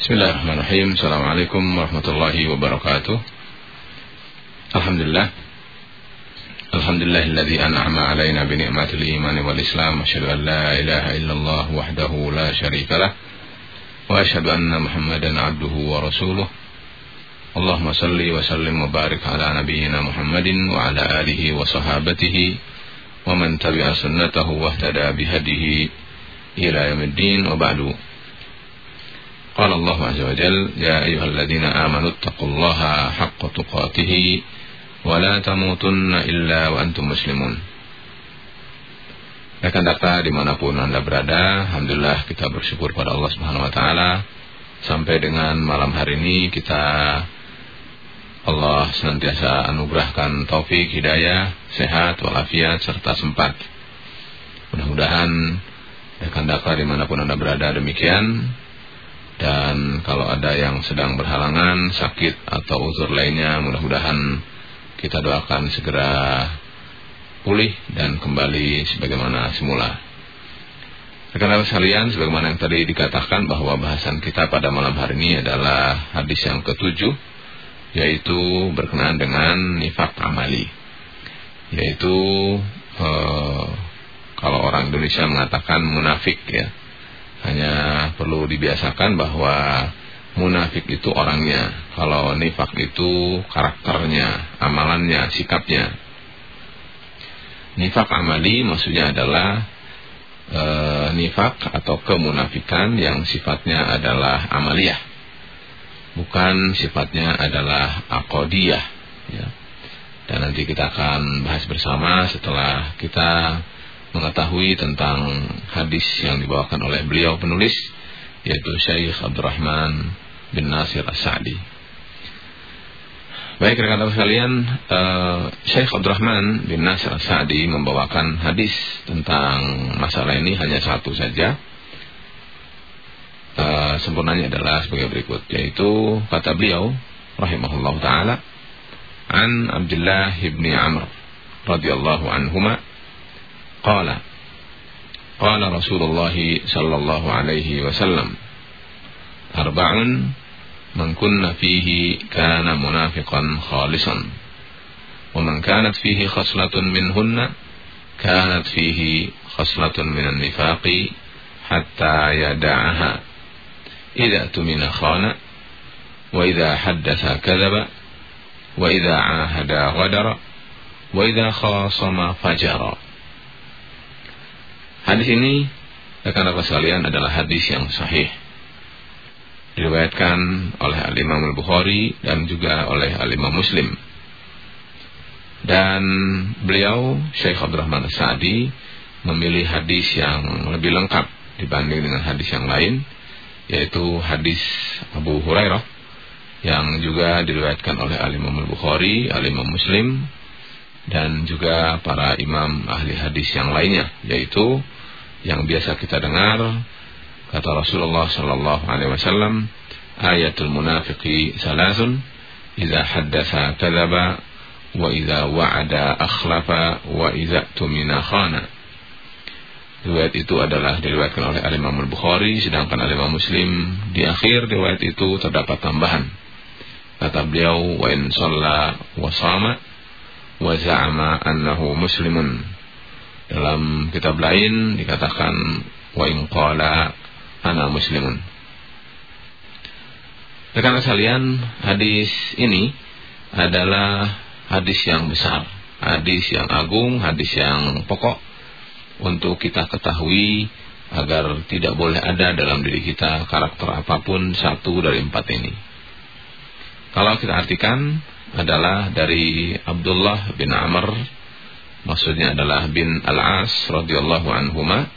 بسم الله الرحمن الرحيم السلام عليكم ورحمة الله وبركاته الحمد لله الحمد لله الذي أنعم علينا بنعمة الإيمان والإسلام أشهد أن لا إله إلا الله وحده لا شريك له وأشهد أن محمدا عبده ورسوله اللهم صل وسلم وبارك على نبينا محمد وعلى آله وصحابته ومن تبع سنته واهتدى بهديه إلى يوم الدين وبعد قال الله عز وجل يا أيها الذين آمنوا اتقوا الله حق تقاته ولا تموتن إلا وأنتم مسلمون Rekan data dimanapun anda berada Alhamdulillah kita bersyukur pada Allah subhanahu wa ta'ala Sampai dengan malam hari ini kita Allah senantiasa anugerahkan taufik, hidayah, sehat, walafiat, serta sempat Mudah-mudahan rekan data dimanapun anda berada demikian dan kalau ada yang sedang berhalangan, sakit atau uzur lainnya, mudah-mudahan kita doakan segera pulih dan kembali sebagaimana semula. Rekan-rekan sekalian, sebagaimana yang tadi dikatakan bahwa bahasan kita pada malam hari ini adalah hadis yang ketujuh, yaitu berkenaan dengan nifak amali. Yaitu eh, kalau orang Indonesia mengatakan munafik ya hanya perlu dibiasakan bahwa munafik itu orangnya, kalau nifak itu karakternya, amalannya, sikapnya. Nifak amali maksudnya adalah e, nifak atau kemunafikan yang sifatnya adalah amaliyah. Bukan sifatnya adalah akodiyah. Ya. Dan nanti kita akan bahas bersama setelah kita mengetahui tentang hadis yang dibawakan oleh beliau penulis yaitu Syekh Abdurrahman bin Nasir As-Sa'di. Baik rekan-rekan sekalian, uh, Syekh Abdurrahman bin Nasir As-Sa'di membawakan hadis tentang masalah ini hanya satu saja. Uh, sempurnanya adalah sebagai berikut yaitu kata beliau rahimahullah taala an Abdullah bin Amr radhiyallahu anhuma قال قال رسول الله صلى الله عليه وسلم أربع من كن فيه كان منافقا خالصا ومن كانت فيه خصلة منهن كانت فيه خصلة من النفاق حتى يدعها. إذا اؤتمن خان وإذا حدث كذب وإذا عاهد غدر وإذا خاصم فجر. Hadis ini rekan-rekan sekalian adalah hadis yang sahih. Diriwayatkan oleh Al-Imam Al-Bukhari dan juga oleh Al-Imam Muslim. Dan beliau Syekh Abdurrahman Sa'di memilih hadis yang lebih lengkap dibanding dengan hadis yang lain yaitu hadis Abu Hurairah yang juga diriwayatkan oleh Al-Imam Al-Bukhari, Al-Imam Muslim dan juga para imam ahli hadis yang lainnya yaitu yang biasa kita dengar kata Rasulullah sallallahu alaihi wasallam ayatul munafiqi salasun idza haddatsa kadzaba wa idza wa'ada akhlafa wa idza tumina khana Riwayat itu adalah diriwayatkan oleh Al-Imam Al-Bukhari sedangkan Al-Imam Muslim di akhir riwayat itu terdapat tambahan. Kata beliau wa in shalla wa sama wa za'ama annahu muslimun dalam kitab lain dikatakan wa in qala ana muslimun. Rekan sekalian, hadis ini adalah hadis yang besar, hadis yang agung, hadis yang pokok untuk kita ketahui agar tidak boleh ada dalam diri kita karakter apa pun satu dari empat ini. Kalau kita artikan adalah dari Abdullah bin Amr maksudnya adalah bin Al-As radhiyallahu anhuma.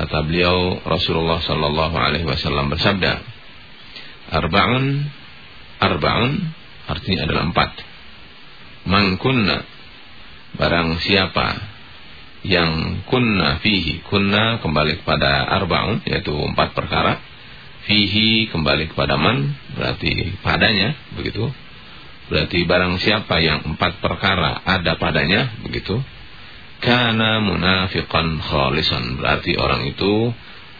Kata beliau Rasulullah sallallahu alaihi wasallam bersabda arba'un arba'un artinya adalah empat. Man kunna barang siapa yang kunna fihi kunna kembali kepada arba'un yaitu empat perkara fihi kembali kepada man berarti padanya begitu Berarti barang siapa yang empat perkara ada padanya, begitu. Karena munafiqan khalisan. Berarti orang itu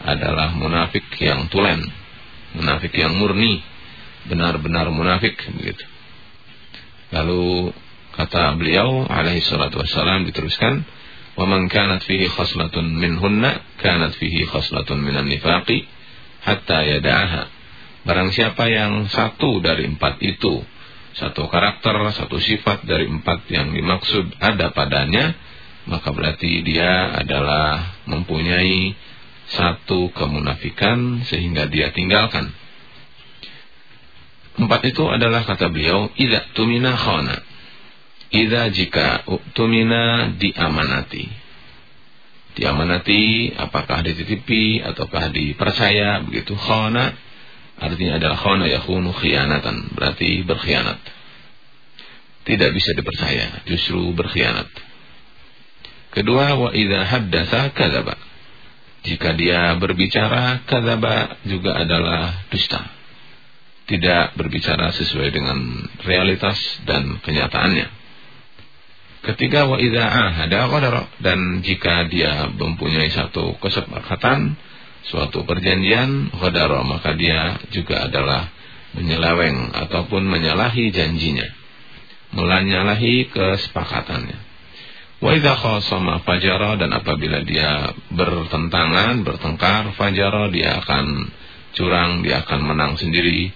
adalah munafik yang tulen. munafik yang murni, benar-benar munafik begitu. Lalu kata beliau alaihi salatu wassalam diteruskan, "Wa man kanat fihi khaslatun minhunna kanat fihi khaslatun minan nifaqi hatta yada'aha." Barang siapa yang satu dari empat itu, satu karakter, satu sifat dari empat yang dimaksud ada padanya, maka berarti dia adalah mempunyai satu kemunafikan sehingga dia tinggalkan. Empat itu adalah kata beliau, Ida tumina khana. Ida jika tumina diamanati. Diamanati apakah dititipi ataukah dipercaya begitu khana artinya adalah khana yakunu khianatan berarti berkhianat. Tidak bisa dipercaya, justru berkhianat. Kedua, wa idza haddatsa kadzaba. Jika dia berbicara kadzaba juga adalah dusta. Tidak berbicara sesuai dengan realitas dan kenyataannya. Ketiga wa idza ahada qadara dan jika dia mempunyai satu kesepakatan, suatu perjanjian qadara maka dia juga adalah menyeleweng ataupun menyalahi janjinya. Menyalahi kesepakatannya. Wa idza khasama fajara dan apabila dia bertentangan, bertengkar, fajara dia akan curang, dia akan menang sendiri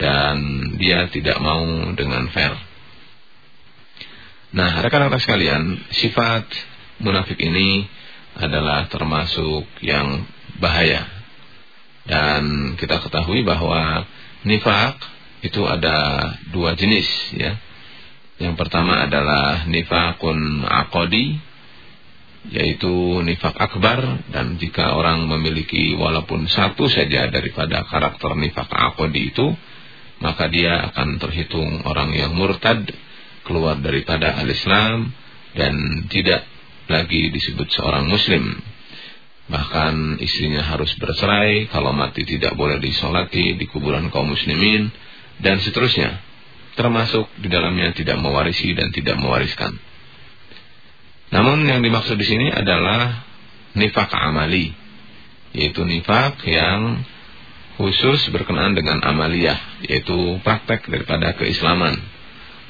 dan dia tidak mau dengan fair. Nah, rekan-rekan sekalian, sifat munafik ini adalah termasuk yang bahaya. Dan kita ketahui bahwa nifak itu ada dua jenis ya. Yang pertama adalah nifakun akodi, yaitu nifak akbar dan jika orang memiliki walaupun satu saja daripada karakter nifak akodi itu maka dia akan terhitung orang yang murtad keluar daripada al-Islam dan tidak lagi disebut seorang muslim bahkan istrinya harus bercerai kalau mati tidak boleh disolati di kuburan kaum muslimin dan seterusnya termasuk di dalamnya tidak mewarisi dan tidak mewariskan. Namun yang dimaksud di sini adalah nifak amali, yaitu nifak yang khusus berkenaan dengan amaliyah, yaitu praktek daripada keislaman.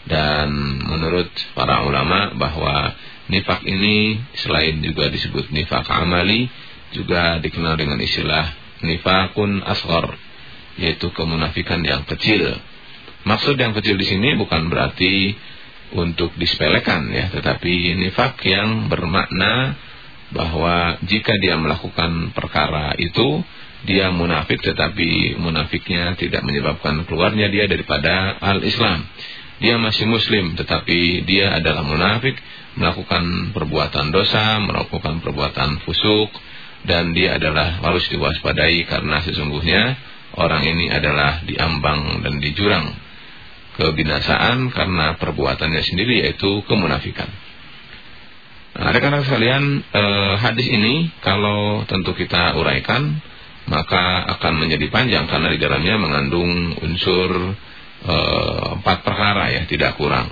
Dan menurut para ulama bahwa nifak ini selain juga disebut nifak amali, juga dikenal dengan istilah nifakun asghar, yaitu kemunafikan yang kecil Maksud yang kecil di sini bukan berarti untuk disepelekan ya, tetapi nifak yang bermakna bahwa jika dia melakukan perkara itu dia munafik tetapi munafiknya tidak menyebabkan keluarnya dia daripada al-Islam. Dia masih muslim tetapi dia adalah munafik melakukan perbuatan dosa, melakukan perbuatan fusuk dan dia adalah harus diwaspadai karena sesungguhnya orang ini adalah diambang dan di jurang kebinasaan karena perbuatannya sendiri yaitu kemunafikan. Nah, rekan-rekan sekalian, eh, hadis ini kalau tentu kita uraikan maka akan menjadi panjang karena di dalamnya mengandung unsur eh, empat perkara ya, tidak kurang.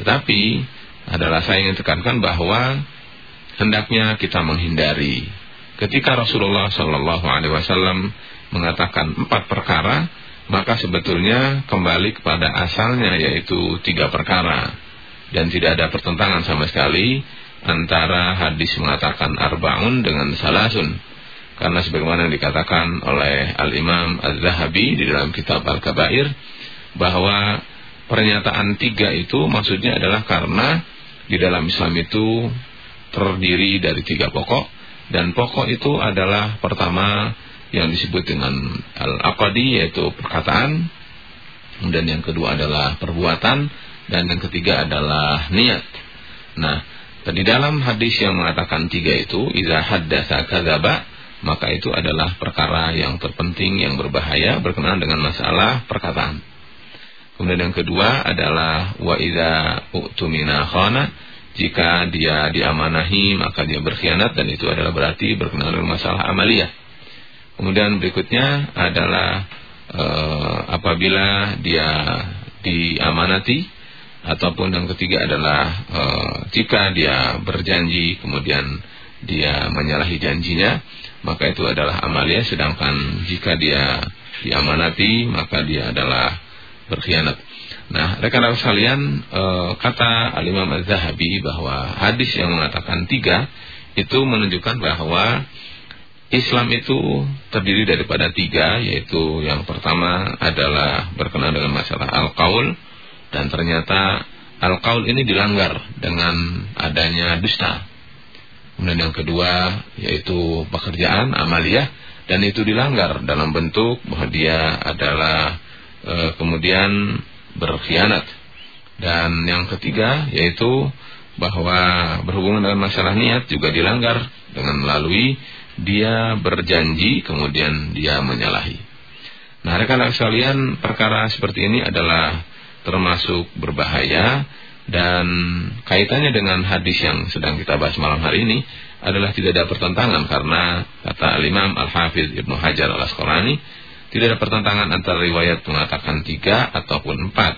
Tetapi adalah saya ingin tekankan bahwa hendaknya kita menghindari ketika Rasulullah Shallallahu Alaihi Wasallam mengatakan empat perkara maka sebetulnya kembali kepada asalnya yaitu tiga perkara. Dan tidak ada pertentangan sama sekali antara hadis mengatakan arbaun dengan salasun. Karena sebagaimana yang dikatakan oleh Al-Imam Az-Zahabi di dalam kitab Al-Kabair bahwa pernyataan tiga itu maksudnya adalah karena di dalam Islam itu terdiri dari tiga pokok dan pokok itu adalah pertama yang disebut dengan al-aqadi yaitu perkataan. Kemudian yang kedua adalah perbuatan dan yang ketiga adalah niat. Nah, di dalam hadis yang mengatakan tiga itu idza haddatsa kadzaba maka itu adalah perkara yang terpenting yang berbahaya berkenaan dengan masalah perkataan. Kemudian yang kedua adalah wa idza utumina khana jika dia diamanahi maka dia berkhianat dan itu adalah berarti berkenaan dengan masalah amaliyah. Kemudian berikutnya adalah e, apabila dia diamanati ataupun yang ketiga adalah e, jika dia berjanji kemudian dia menyalahi janjinya maka itu adalah amalia sedangkan jika dia diamanati maka dia adalah berkhianat. Nah, rekan-rekan sekalian, e, kata Al-Imam Az-Zahabi bahwa hadis yang mengatakan tiga itu menunjukkan bahwa Islam itu terdiri daripada tiga, yaitu yang pertama adalah berkenaan dengan masalah al-qaul dan ternyata al-qaul ini dilanggar dengan adanya dusta. Kemudian yang kedua yaitu pekerjaan amaliyah dan itu dilanggar dalam bentuk bahwa dia adalah e, kemudian berkhianat. Dan yang ketiga yaitu bahwa berhubungan dengan masalah niat juga dilanggar dengan melalui dia berjanji kemudian dia menyalahi. Nah, rekan-rekan sekalian, perkara seperti ini adalah termasuk berbahaya dan kaitannya dengan hadis yang sedang kita bahas malam hari ini adalah tidak ada pertentangan karena kata Imam Al-Hafidh Ibnu Hajar Al-Asqalani tidak ada pertentangan antara riwayat mengatakan tiga ataupun empat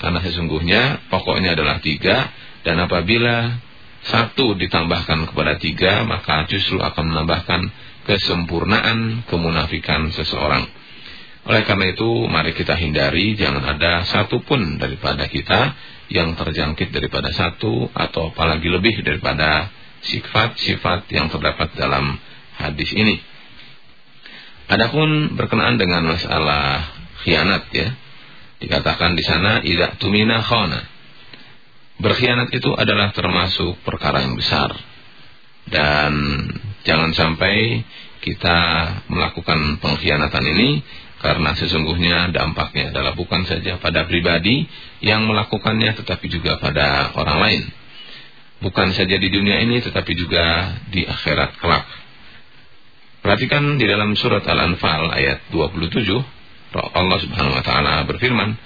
karena sesungguhnya pokoknya adalah tiga dan apabila satu ditambahkan kepada tiga, maka justru akan menambahkan kesempurnaan kemunafikan seseorang. Oleh karena itu, mari kita hindari jangan ada satupun daripada kita yang terjangkit daripada satu atau apalagi lebih daripada sifat-sifat yang terdapat dalam hadis ini. Adapun berkenaan dengan masalah khianat ya, dikatakan di sana tidak tumina khana Berkhianat itu adalah termasuk perkara yang besar. Dan jangan sampai kita melakukan pengkhianatan ini karena sesungguhnya dampaknya adalah bukan saja pada pribadi yang melakukannya tetapi juga pada orang lain. Bukan saja di dunia ini tetapi juga di akhirat kelak. Perhatikan di dalam surat Al-Anfal ayat 27 Allah Subhanahu wa taala berfirman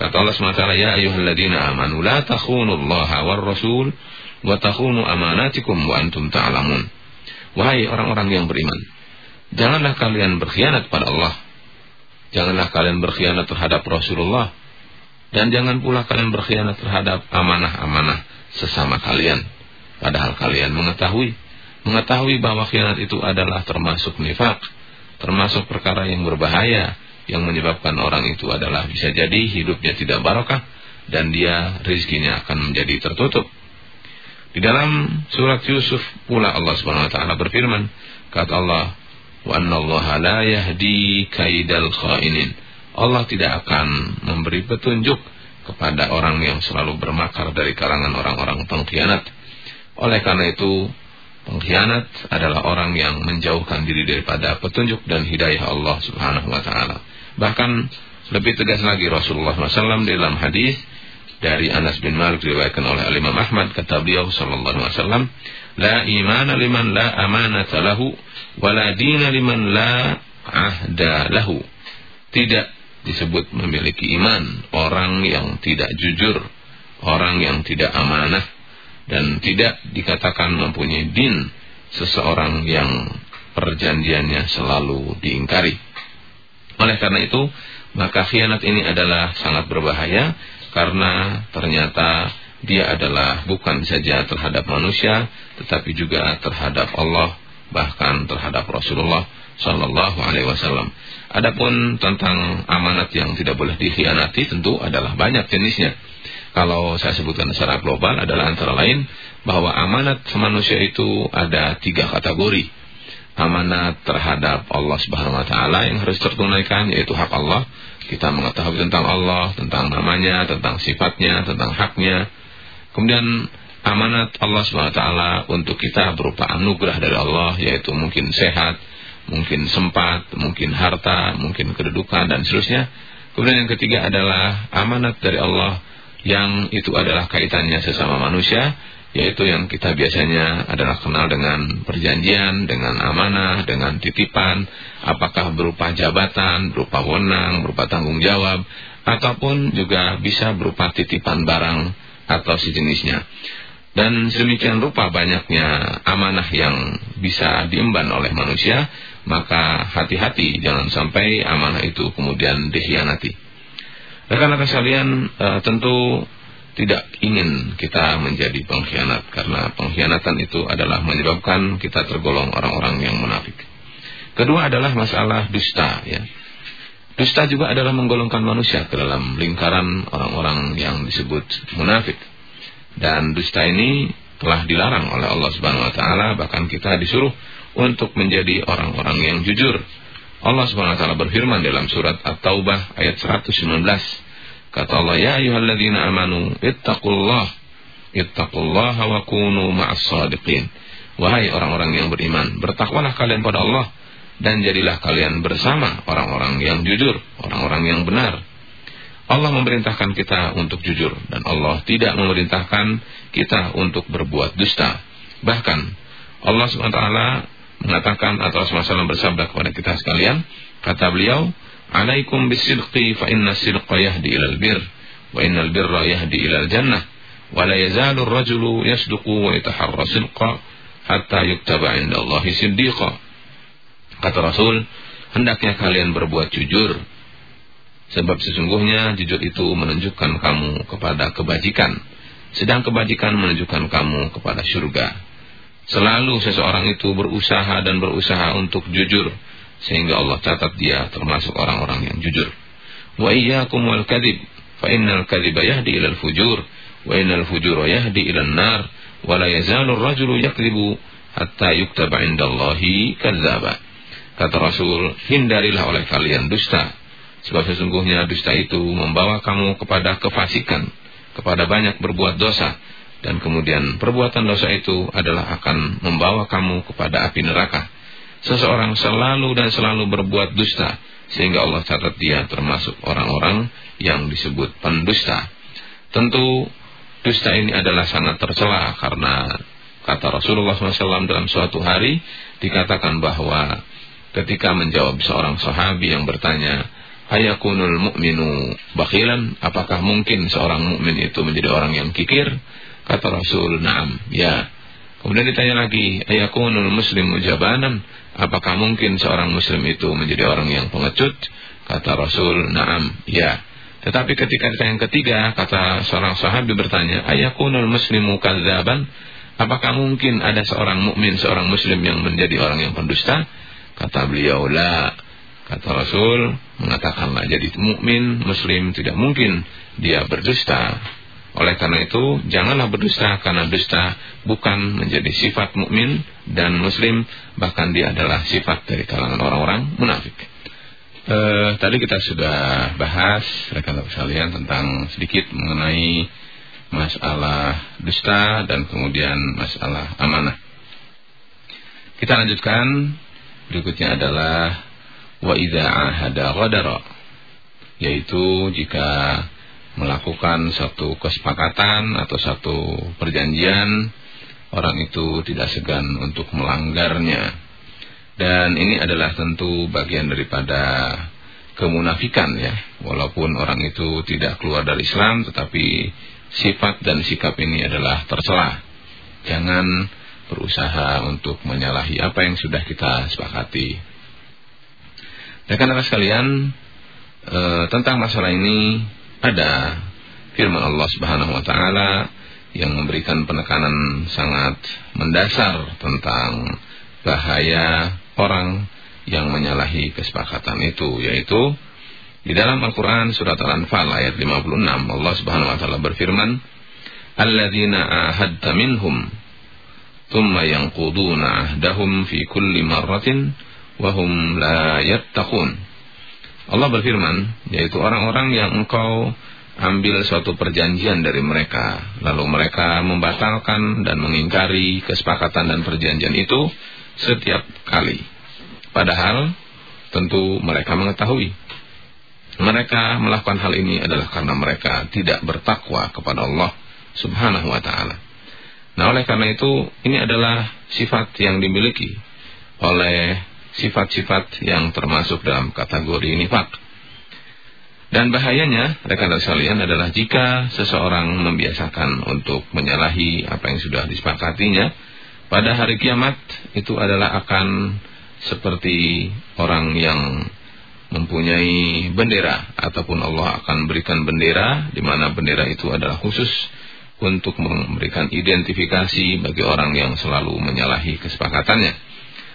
Kata Allah SWT, Ya ayuhalladzina amanu, la takhunu Allah war rasul, wa takhunu amanatikum wa antum ta'alamun. Wahai orang-orang yang beriman, janganlah kalian berkhianat pada Allah. Janganlah kalian berkhianat terhadap Rasulullah. Dan jangan pula kalian berkhianat terhadap amanah-amanah sesama kalian. Padahal kalian mengetahui. Mengetahui bahwa khianat itu adalah termasuk nifak. Termasuk perkara yang berbahaya yang menyebabkan orang itu adalah bisa jadi hidupnya tidak barokah dan dia rizkinya akan menjadi tertutup. Di dalam surat Yusuf pula Allah Subhanahu wa taala berfirman, kata Allah, "Wa annallaha la yahdi kaidal khainin." Allah tidak akan memberi petunjuk kepada orang yang selalu bermakar dari kalangan orang-orang pengkhianat. Oleh karena itu, pengkhianat adalah orang yang menjauhkan diri daripada petunjuk dan hidayah Allah Subhanahu wa taala. Bahkan lebih tegas lagi Rasulullah SAW dalam hadis dari Anas bin Malik diriwayatkan oleh Imam Ahmad kata beliau sallallahu alaihi wasallam la imana liman la amanata lahu wa la dina liman la ahda lahu tidak disebut memiliki iman orang yang tidak jujur orang yang tidak amanah dan tidak dikatakan mempunyai din seseorang yang perjanjiannya selalu diingkari oleh karena itu, maka khianat ini adalah sangat berbahaya karena ternyata dia adalah bukan saja terhadap manusia tetapi juga terhadap Allah bahkan terhadap Rasulullah sallallahu alaihi wasallam. Adapun tentang amanat yang tidak boleh dikhianati tentu adalah banyak jenisnya. Kalau saya sebutkan secara global adalah antara lain bahwa amanat manusia itu ada tiga kategori amanat terhadap Allah Subhanahu wa taala yang harus tertunaikan yaitu hak Allah. Kita mengetahui tentang Allah, tentang namanya, tentang sifatnya, tentang haknya. Kemudian amanat Allah Subhanahu wa taala untuk kita berupa anugerah dari Allah yaitu mungkin sehat, mungkin sempat, mungkin harta, mungkin kedudukan dan seterusnya. Kemudian yang ketiga adalah amanat dari Allah yang itu adalah kaitannya sesama manusia yaitu yang kita biasanya adalah kenal dengan perjanjian, dengan amanah, dengan titipan, apakah berupa jabatan, berupa wewenang, berupa tanggung jawab, ataupun juga bisa berupa titipan barang atau sejenisnya. Dan sedemikian rupa banyaknya amanah yang bisa diemban oleh manusia, maka hati-hati jangan sampai amanah itu kemudian dikhianati. Rekan-rekan sekalian, uh, tentu tidak ingin kita menjadi pengkhianat karena pengkhianatan itu adalah menyebabkan kita tergolong orang-orang yang munafik. Kedua adalah masalah dusta ya. Dusta juga adalah menggolongkan manusia ke dalam lingkaran orang-orang yang disebut munafik. Dan dusta ini telah dilarang oleh Allah Subhanahu wa taala bahkan kita disuruh untuk menjadi orang-orang yang jujur. Allah taala berfirman dalam surat At-Taubah ayat 119. Kata Allah, "Ya ayyuhalladzina amanu ittaqullah ittaqullaha wa kunu ma'as shadiqin." Wahai orang-orang yang beriman, bertakwalah kalian pada Allah dan jadilah kalian bersama orang-orang yang jujur, orang-orang yang benar. Allah memerintahkan kita untuk jujur dan Allah tidak memerintahkan kita untuk berbuat dusta. Bahkan Allah SWT mengatakan atau Rasulullah bersabda kepada kita sekalian, kata beliau, "Alaikum bisidqi fa inna sidqa yahdi ilal bir wa innal birra yahdi ilal jannah wa la yazalu ar-rajulu yasduqu wa yataharra sidqa hatta yuktaba 'inda Allah siddiqa." Kata Rasul, hendaknya kalian berbuat jujur Sebab sesungguhnya jujur itu menunjukkan kamu kepada kebajikan. Sedang kebajikan menunjukkan kamu kepada surga. Selalu seseorang itu berusaha dan berusaha untuk jujur. Sehingga Allah catat dia termasuk orang-orang yang jujur. Wa iyyakum wal kadhib. Fa innal kadhiba yahdi ilal fujur. Wa innal fujura yahdi ilal nar. Wa la yazalu rajulu yakdhibu hatta yuktaba indallahi kadzdzaba. Kata Rasul, hindarilah oleh kalian dusta Sebab sesungguhnya dusta itu membawa kamu kepada kefasikan, kepada banyak berbuat dosa. Dan kemudian perbuatan dosa itu adalah akan membawa kamu kepada api neraka. Seseorang selalu dan selalu berbuat dusta. Sehingga Allah catat dia termasuk orang-orang yang disebut pendusta. Tentu dusta ini adalah sangat tercela karena kata Rasulullah SAW dalam suatu hari dikatakan bahwa ketika menjawab seorang sahabi yang bertanya, ayakunul mu'minu bakhilan apakah mungkin seorang mukmin itu menjadi orang yang kikir kata Rasul na'am. Ya. Kemudian ditanya lagi ayakunul muslimu jabanan? Apakah mungkin seorang muslim itu menjadi orang yang pengecut? Kata Rasul na'am. Ya. Tetapi ketika ditanya yang ketiga kata seorang sahabat bertanya ayakunul muslimu kadzaban? Apakah mungkin ada seorang mukmin seorang muslim yang menjadi orang yang pendusta? Kata beliau la. Kata Rasul, mengatakanlah jadi mukmin muslim tidak mungkin dia berdusta. Oleh karena itu, janganlah berdusta karena dusta bukan menjadi sifat mukmin dan muslim, bahkan dia adalah sifat dari kalangan orang-orang munafik. Eh, tadi kita sudah bahas rekan-rekan sekalian tentang sedikit mengenai masalah dusta dan kemudian masalah amanah. Kita lanjutkan berikutnya adalah wa idza ahada yaitu jika melakukan satu kesepakatan atau satu perjanjian orang itu tidak segan untuk melanggarnya. Dan ini adalah tentu bagian daripada kemunafikan ya. Walaupun orang itu tidak keluar dari Islam tetapi sifat dan sikap ini adalah tercela jangan berusaha untuk menyalahi apa yang sudah kita sepakati. Rekan-rekan sekalian, e, tentang masalah ini ada firman Allah Subhanahu wa taala yang memberikan penekanan sangat mendasar tentang bahaya orang yang menyalahi kesepakatan itu yaitu di dalam Al-Qur'an surat Al-Anfal ayat 56 Allah Subhanahu wa taala berfirman alladzina ahadta minhum thumma yanquduna ahdahum fi kulli marratin wahum la yattaqun. Allah berfirman, yaitu orang-orang yang engkau ambil suatu perjanjian dari mereka, lalu mereka membatalkan dan mengingkari kesepakatan dan perjanjian itu setiap kali. Padahal tentu mereka mengetahui mereka melakukan hal ini adalah karena mereka tidak bertakwa kepada Allah Subhanahu wa taala. Nah, oleh karena itu ini adalah sifat yang dimiliki oleh sifat-sifat yang termasuk dalam kategori nifak. Dan bahayanya, rekan-rekan sekalian adalah jika seseorang membiasakan untuk menyalahi apa yang sudah disepakatinya, pada hari kiamat itu adalah akan seperti orang yang mempunyai bendera ataupun Allah akan berikan bendera di mana bendera itu adalah khusus untuk memberikan identifikasi bagi orang yang selalu menyalahi kesepakatannya.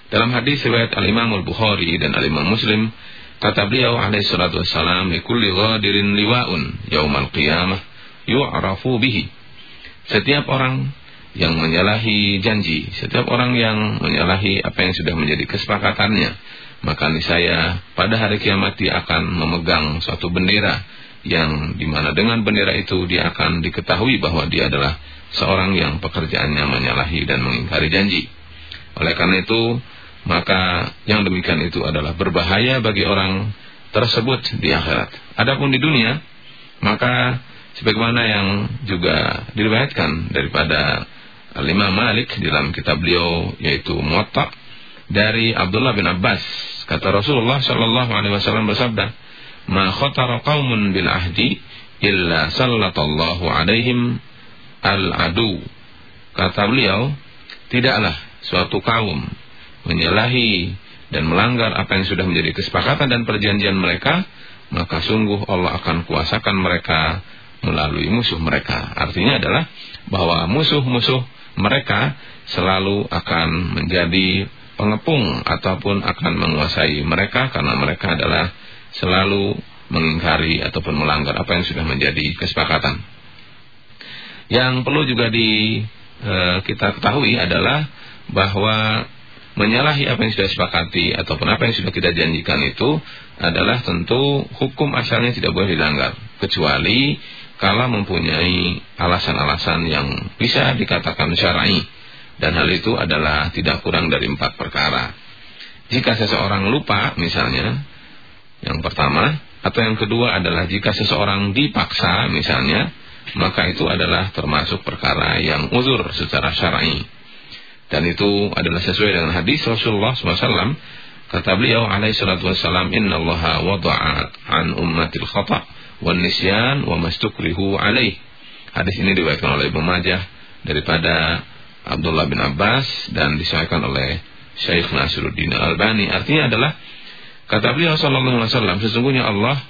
Dalam hadis riwayat Al-Imam Al-Bukhari dan Al-Imam Muslim, kata beliau alaihi salatu wassalam, "Likulli ghadirin liwa'un yaumal qiyamah yu'rafu bihi." Setiap orang yang menyalahi janji, setiap orang yang menyalahi apa yang sudah menjadi kesepakatannya, maka niscaya pada hari kiamat dia akan memegang suatu bendera yang di mana dengan bendera itu dia akan diketahui bahwa dia adalah seorang yang pekerjaannya menyalahi dan mengingkari janji. Oleh karena itu, maka yang demikian itu adalah berbahaya bagi orang tersebut di akhirat. Adapun di dunia, maka sebagaimana yang juga diriwayatkan daripada Imam Malik dalam kitab beliau yaitu Muwatta dari Abdullah bin Abbas kata Rasulullah sallallahu alaihi wasallam bersabda ma khatara qaumun bil ahdi illa sallatallahu alaihim al adu kata beliau tidaklah suatu kaum menyalahi dan melanggar apa yang sudah menjadi kesepakatan dan perjanjian mereka, maka sungguh Allah akan kuasakan mereka melalui musuh mereka. Artinya adalah bahwa musuh-musuh mereka selalu akan menjadi pengepung ataupun akan menguasai mereka karena mereka adalah selalu mengingkari ataupun melanggar apa yang sudah menjadi kesepakatan. Yang perlu juga di e, kita ketahui adalah bahwa menyalahi apa yang sudah disepakati ataupun apa yang sudah kita janjikan itu adalah tentu hukum asalnya tidak boleh dilanggar kecuali kalau mempunyai alasan-alasan yang bisa dikatakan syar'i dan hal itu adalah tidak kurang dari empat perkara. Jika seseorang lupa misalnya yang pertama atau yang kedua adalah jika seseorang dipaksa misalnya maka itu adalah termasuk perkara yang uzur secara syar'i. Dan itu adalah sesuai dengan hadis Rasulullah SAW. Kata beliau alaihi salatu wassalam, allaha wada'a an ummatil khata' wan nisyan wa mastukrihu alaih. Hadis ini diriwayatkan oleh Ibnu Majah daripada Abdullah bin Abbas dan disahkan oleh Syekh Nasruddin Al-Albani. Artinya adalah kata beliau sallallahu alaihi wasallam sesungguhnya Allah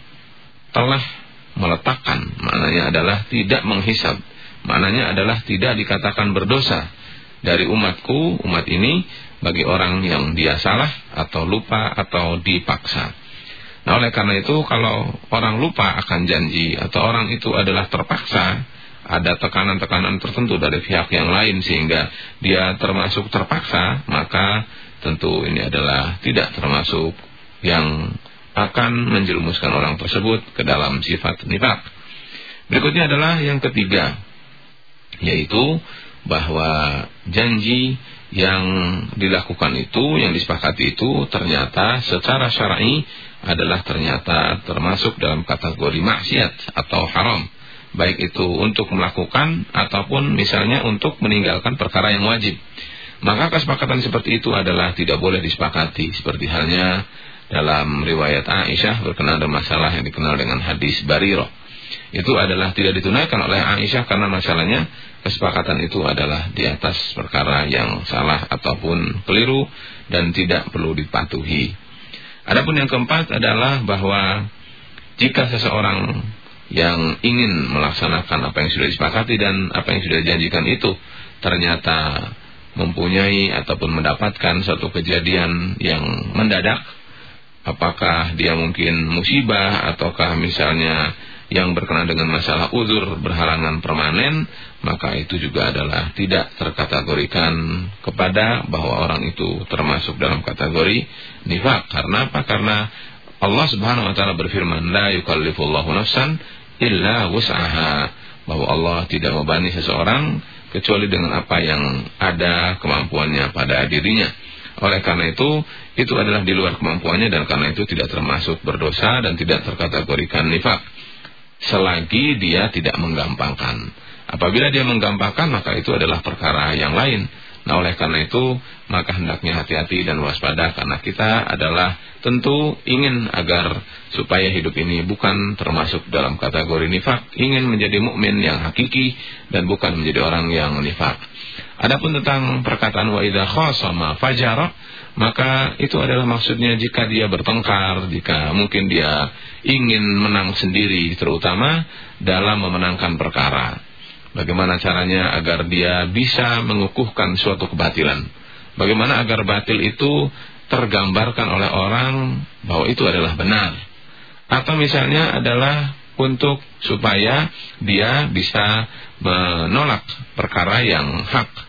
telah meletakkan maknanya adalah tidak menghisab maknanya adalah tidak dikatakan berdosa dari umatku, umat ini bagi orang yang dia salah atau lupa atau dipaksa. Nah oleh karena itu kalau orang lupa akan janji atau orang itu adalah terpaksa ada tekanan-tekanan tertentu dari pihak yang lain sehingga dia termasuk terpaksa maka tentu ini adalah tidak termasuk yang akan menjerumuskan orang tersebut ke dalam sifat nifak. Berikutnya adalah yang ketiga yaitu bahwa janji yang dilakukan itu, yang disepakati itu ternyata secara syar'i adalah ternyata termasuk dalam kategori maksiat atau haram. Baik itu untuk melakukan ataupun misalnya untuk meninggalkan perkara yang wajib. Maka kesepakatan seperti itu adalah tidak boleh disepakati. Seperti halnya dalam riwayat Aisyah berkenaan dengan masalah yang dikenal dengan hadis Bariroh itu adalah tidak ditunaikan oleh Aisyah karena masalahnya kesepakatan itu adalah di atas perkara yang salah ataupun keliru dan tidak perlu dipatuhi. Adapun yang keempat adalah bahwa jika seseorang yang ingin melaksanakan apa yang sudah disepakati dan apa yang sudah dijanjikan itu ternyata mempunyai ataupun mendapatkan suatu kejadian yang mendadak apakah dia mungkin musibah ataukah misalnya yang berkenaan dengan masalah uzur berhalangan permanen maka itu juga adalah tidak terkategorikan kepada bahwa orang itu termasuk dalam kategori nifak. Karena apa? Karena Allah Subhanahu wa taala berfirman la yukallifullahu nafsan illa wus'aha. Bahwa Allah tidak membani seseorang kecuali dengan apa yang ada kemampuannya pada dirinya. Oleh karena itu itu adalah di luar kemampuannya dan karena itu tidak termasuk berdosa dan tidak terkategorikan nifak selagi dia tidak menggampangkan. Apabila dia menggampangkan maka itu adalah perkara yang lain. Nah oleh karena itu maka hendaknya hati-hati dan waspada karena kita adalah tentu ingin agar supaya hidup ini bukan termasuk dalam kategori nifak, ingin menjadi mukmin yang hakiki dan bukan menjadi orang yang nifak. Adapun tentang perkataan wa idza khasama fajara maka itu adalah maksudnya jika dia bertengkar, jika mungkin dia ingin menang sendiri terutama dalam memenangkan perkara. Bagaimana caranya agar dia bisa mengukuhkan suatu kebatilan. Bagaimana agar batil itu tergambarkan oleh orang bahwa itu adalah benar. Atau misalnya adalah untuk supaya dia bisa menolak perkara yang hak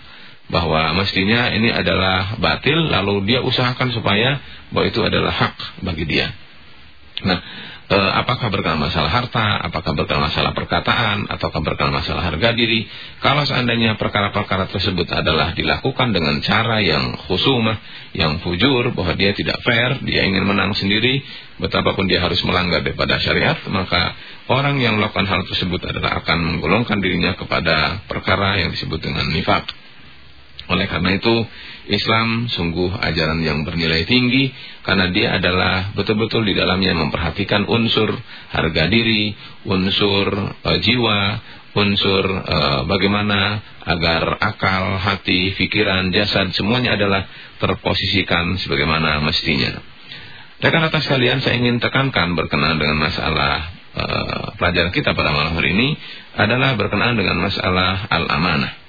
bahwa mestinya ini adalah batil lalu dia usahakan supaya bahwa itu adalah hak bagi dia. Nah, e, apakah berkena masalah harta, apakah berkena masalah perkataan, ataukah berkena masalah harga diri. Kalau seandainya perkara-perkara tersebut adalah dilakukan dengan cara yang khusumah, yang fujur, bahwa dia tidak fair, dia ingin menang sendiri, betapapun dia harus melanggar daripada syariat, maka orang yang melakukan hal tersebut adalah akan menggolongkan dirinya kepada perkara yang disebut dengan nifak. Oleh karena itu, Islam sungguh ajaran yang bernilai tinggi karena dia adalah betul-betul di dalamnya memperhatikan unsur harga diri, unsur uh, jiwa, unsur uh, bagaimana agar akal, hati, pikiran, jasad semuanya adalah terposisikan sebagaimana mestinya. Rekan atas kalian saya ingin tekankan berkenaan dengan masalah uh, pelajaran kita pada malam hari ini adalah berkenaan dengan masalah al-amanah.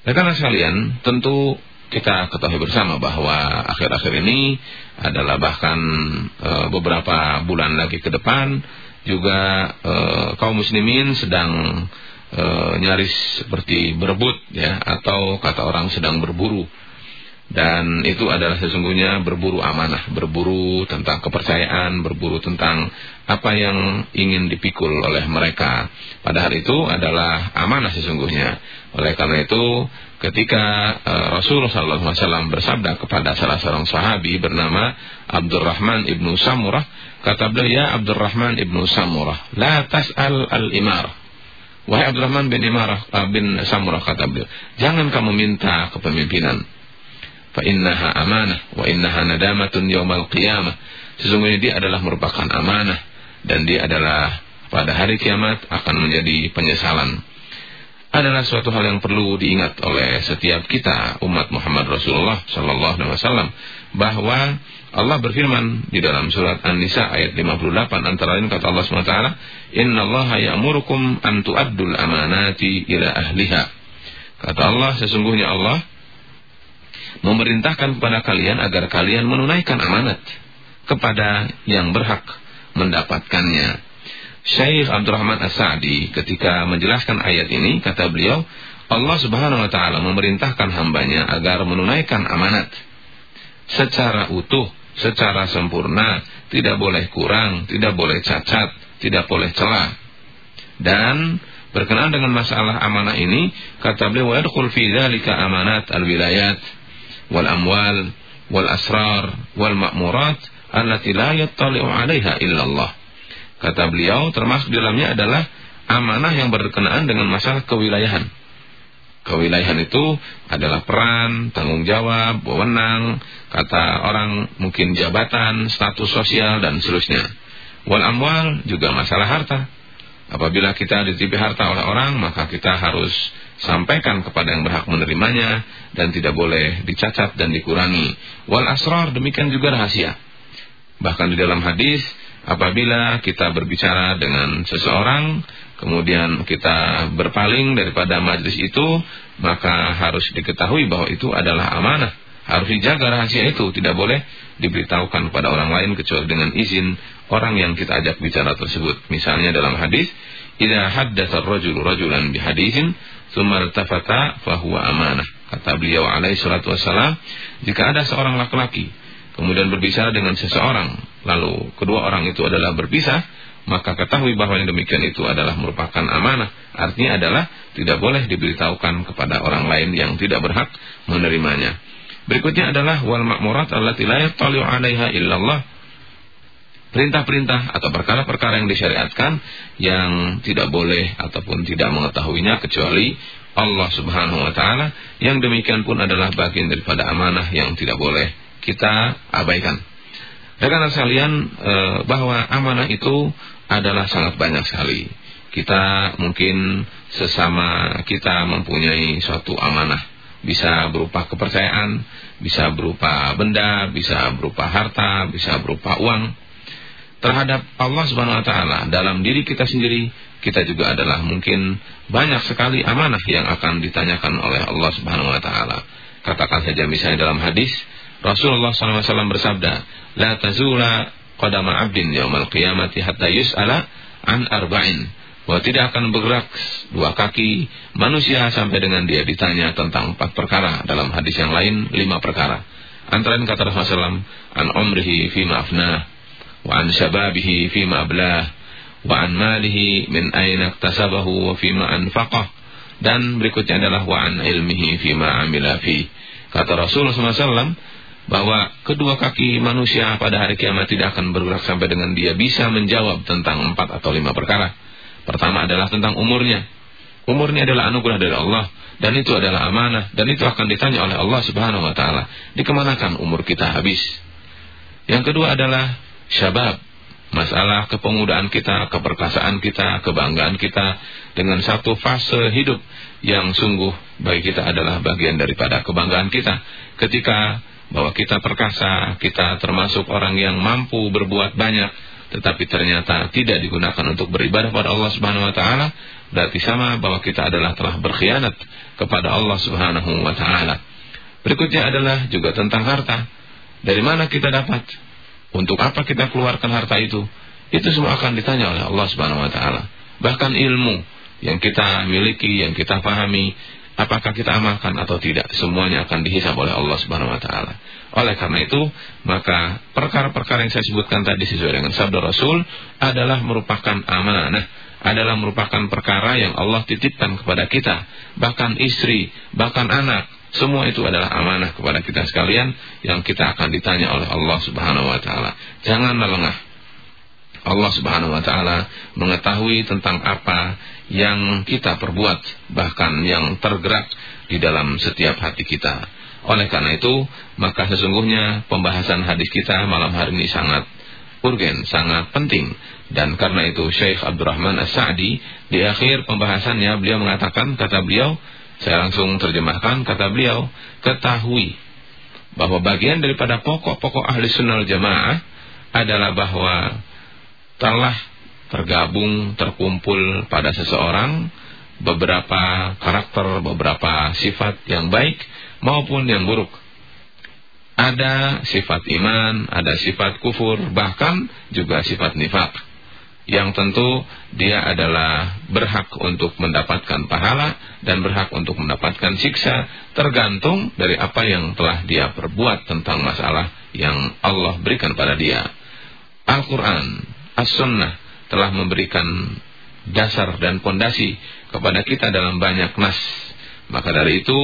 Rekan sekalian, tentu kita ketahui bersama bahwa akhir-akhir ini adalah bahkan e, beberapa bulan lagi ke depan juga e, kaum muslimin sedang e, nyaris seperti berebut ya atau kata orang sedang berburu dan itu adalah sesungguhnya berburu amanah, berburu tentang kepercayaan, berburu tentang apa yang ingin dipikul oleh mereka. Padahal itu adalah amanah sesungguhnya. Oleh karena itu, ketika uh, Rasulullah SAW bersabda kepada salah seorang sahabi bernama Abdurrahman ibnu Samurah, kata beliau, ya Abdurrahman ibnu Samurah, la tas'al al-imar. Wahai Abdurrahman bin Imarah uh, bin Samurah kata beliau, jangan kamu minta kepemimpinan fa innaha amanah wa innaha nadamatun yaumal qiyamah. Sesungguhnya dia adalah merupakan amanah dan dia adalah pada hari kiamat akan menjadi penyesalan. Adalah suatu hal yang perlu diingat oleh setiap kita umat Muhammad Rasulullah sallallahu alaihi wasallam bahwa Allah berfirman di dalam surat An-Nisa ayat 58 antara lain kata Allah SWT Innallaha ya'murukum an tu'addul amanati ila ahliha Kata Allah sesungguhnya Allah memerintahkan kepada kalian agar kalian menunaikan amanat kepada yang berhak mendapatkannya. Syekh Abdurrahman As-Sa'di ketika menjelaskan ayat ini kata beliau, Allah Subhanahu wa taala memerintahkan hambanya agar menunaikan amanat secara utuh, secara sempurna, tidak boleh kurang, tidak boleh cacat, tidak boleh celah. Dan berkenaan dengan masalah amanah ini, kata beliau, "Wa yadkhul fi dzalika amanat al-wilayat wal amwal wal asrar wal ma'murat allati la yattali'u 'alaiha illallah. Kata beliau termasuk di dalamnya adalah amanah yang berkenaan dengan masalah kewilayahan. Kewilayahan itu adalah peran, tanggung jawab, wewenang, kata orang mungkin jabatan, status sosial dan seterusnya. Wal amwal juga masalah harta. Apabila kita ditipu harta oleh orang, maka kita harus sampaikan kepada yang berhak menerimanya dan tidak boleh dicacat dan dikurangi. Wal asrar demikian juga rahasia. Bahkan di dalam hadis apabila kita berbicara dengan seseorang kemudian kita berpaling daripada majlis itu maka harus diketahui bahwa itu adalah amanah. Harus dijaga rahasia itu. Tidak boleh diberitahukan kepada orang lain kecuali dengan izin orang yang kita ajak bicara tersebut. Misalnya dalam hadis idza haddatsa ar-rajulu rajulan bihaditsin Summa tafata fahuwa amanah. Kata beliau alaihi salatu wassalam, jika ada seorang laki-laki kemudian berbicara dengan seseorang, lalu kedua orang itu adalah berpisah, maka ketahui bahwa yang demikian itu adalah merupakan amanah. Artinya adalah tidak boleh diberitahukan kepada orang lain yang tidak berhak menerimanya. Berikutnya adalah wal ma'murat allati la yattali'u 'alaiha illallah perintah-perintah atau perkara-perkara yang disyariatkan yang tidak boleh ataupun tidak mengetahuinya kecuali Allah Subhanahu wa taala yang demikian pun adalah bagian daripada amanah yang tidak boleh kita abaikan. Rekan sekalian eh, bahwa amanah itu adalah sangat banyak sekali. Kita mungkin sesama kita mempunyai suatu amanah bisa berupa kepercayaan, bisa berupa benda, bisa berupa harta, bisa berupa uang terhadap Allah Subhanahu wa taala dalam diri kita sendiri kita juga adalah mungkin banyak sekali amanah yang akan ditanyakan oleh Allah Subhanahu wa taala. Katakan saja misalnya dalam hadis Rasulullah SAW bersabda, La tazula qadama abdin yawmal qiyamati hatta yus'ala an arba'in. Bahwa tidak akan bergerak dua kaki manusia sampai dengan dia ditanya tentang empat perkara. Dalam hadis yang lain, lima perkara. Antara lain kata Rasulullah SAW, an umrihi fima afnah, wa an syababihi fima ablah, wa an malihi min aina iktasabahu wa fima anfaqah. Dan berikutnya adalah wa an ilmihi fima amila fi. Kata Rasulullah SAW, bahwa kedua kaki manusia pada hari kiamat tidak akan bergerak sampai dengan dia bisa menjawab tentang empat atau lima perkara. Pertama adalah tentang umurnya. Umurnya adalah anugerah dari Allah dan itu adalah amanah dan itu akan ditanya oleh Allah Subhanahu wa taala. Dikemanakan umur kita habis? Yang kedua adalah syabab, masalah kepemudaan kita, keperkasaan kita, kebanggaan kita dengan satu fase hidup yang sungguh bagi kita adalah bagian daripada kebanggaan kita ketika bahwa kita perkasa, kita termasuk orang yang mampu berbuat banyak, tetapi ternyata tidak digunakan untuk beribadah pada Allah Subhanahu wa taala, berarti sama bahwa kita adalah telah berkhianat kepada Allah Subhanahu wa taala. Berikutnya adalah juga tentang harta. Dari mana kita dapat? Untuk apa kita keluarkan harta itu? Itu semua akan ditanya oleh Allah Subhanahu wa taala. Bahkan ilmu yang kita miliki, yang kita pahami, apakah kita amalkan atau tidak semuanya akan dihisap oleh Allah Subhanahu wa taala. Oleh karena itu, maka perkara-perkara yang saya sebutkan tadi sesuai dengan sabda Rasul adalah merupakan amanah, adalah merupakan perkara yang Allah titipkan kepada kita, bahkan istri, bahkan anak, semua itu adalah amanah kepada kita sekalian yang kita akan ditanya oleh Allah Subhanahu wa taala. Janganlah lengah. Allah Subhanahu wa taala mengetahui tentang apa yang kita perbuat, bahkan yang tergerak di dalam setiap hati kita. Oleh karena itu, maka sesungguhnya pembahasan hadis kita malam hari ini sangat urgen, sangat penting. Dan karena itu Syekh Abdurrahman As-Sa'di di akhir pembahasannya beliau mengatakan, kata beliau, saya langsung terjemahkan, kata beliau, ketahui bahwa bagian daripada pokok-pokok ahli sunnah jamaah adalah bahwa telah tergabung, terkumpul pada seseorang beberapa karakter, beberapa sifat yang baik maupun yang buruk. Ada sifat iman, ada sifat kufur, bahkan juga sifat nifak. Yang tentu dia adalah berhak untuk mendapatkan pahala dan berhak untuk mendapatkan siksa tergantung dari apa yang telah dia perbuat tentang masalah yang Allah berikan pada dia. Al-Quran, As-Sunnah, telah memberikan dasar dan pondasi kepada kita dalam banyak nas. Maka dari itu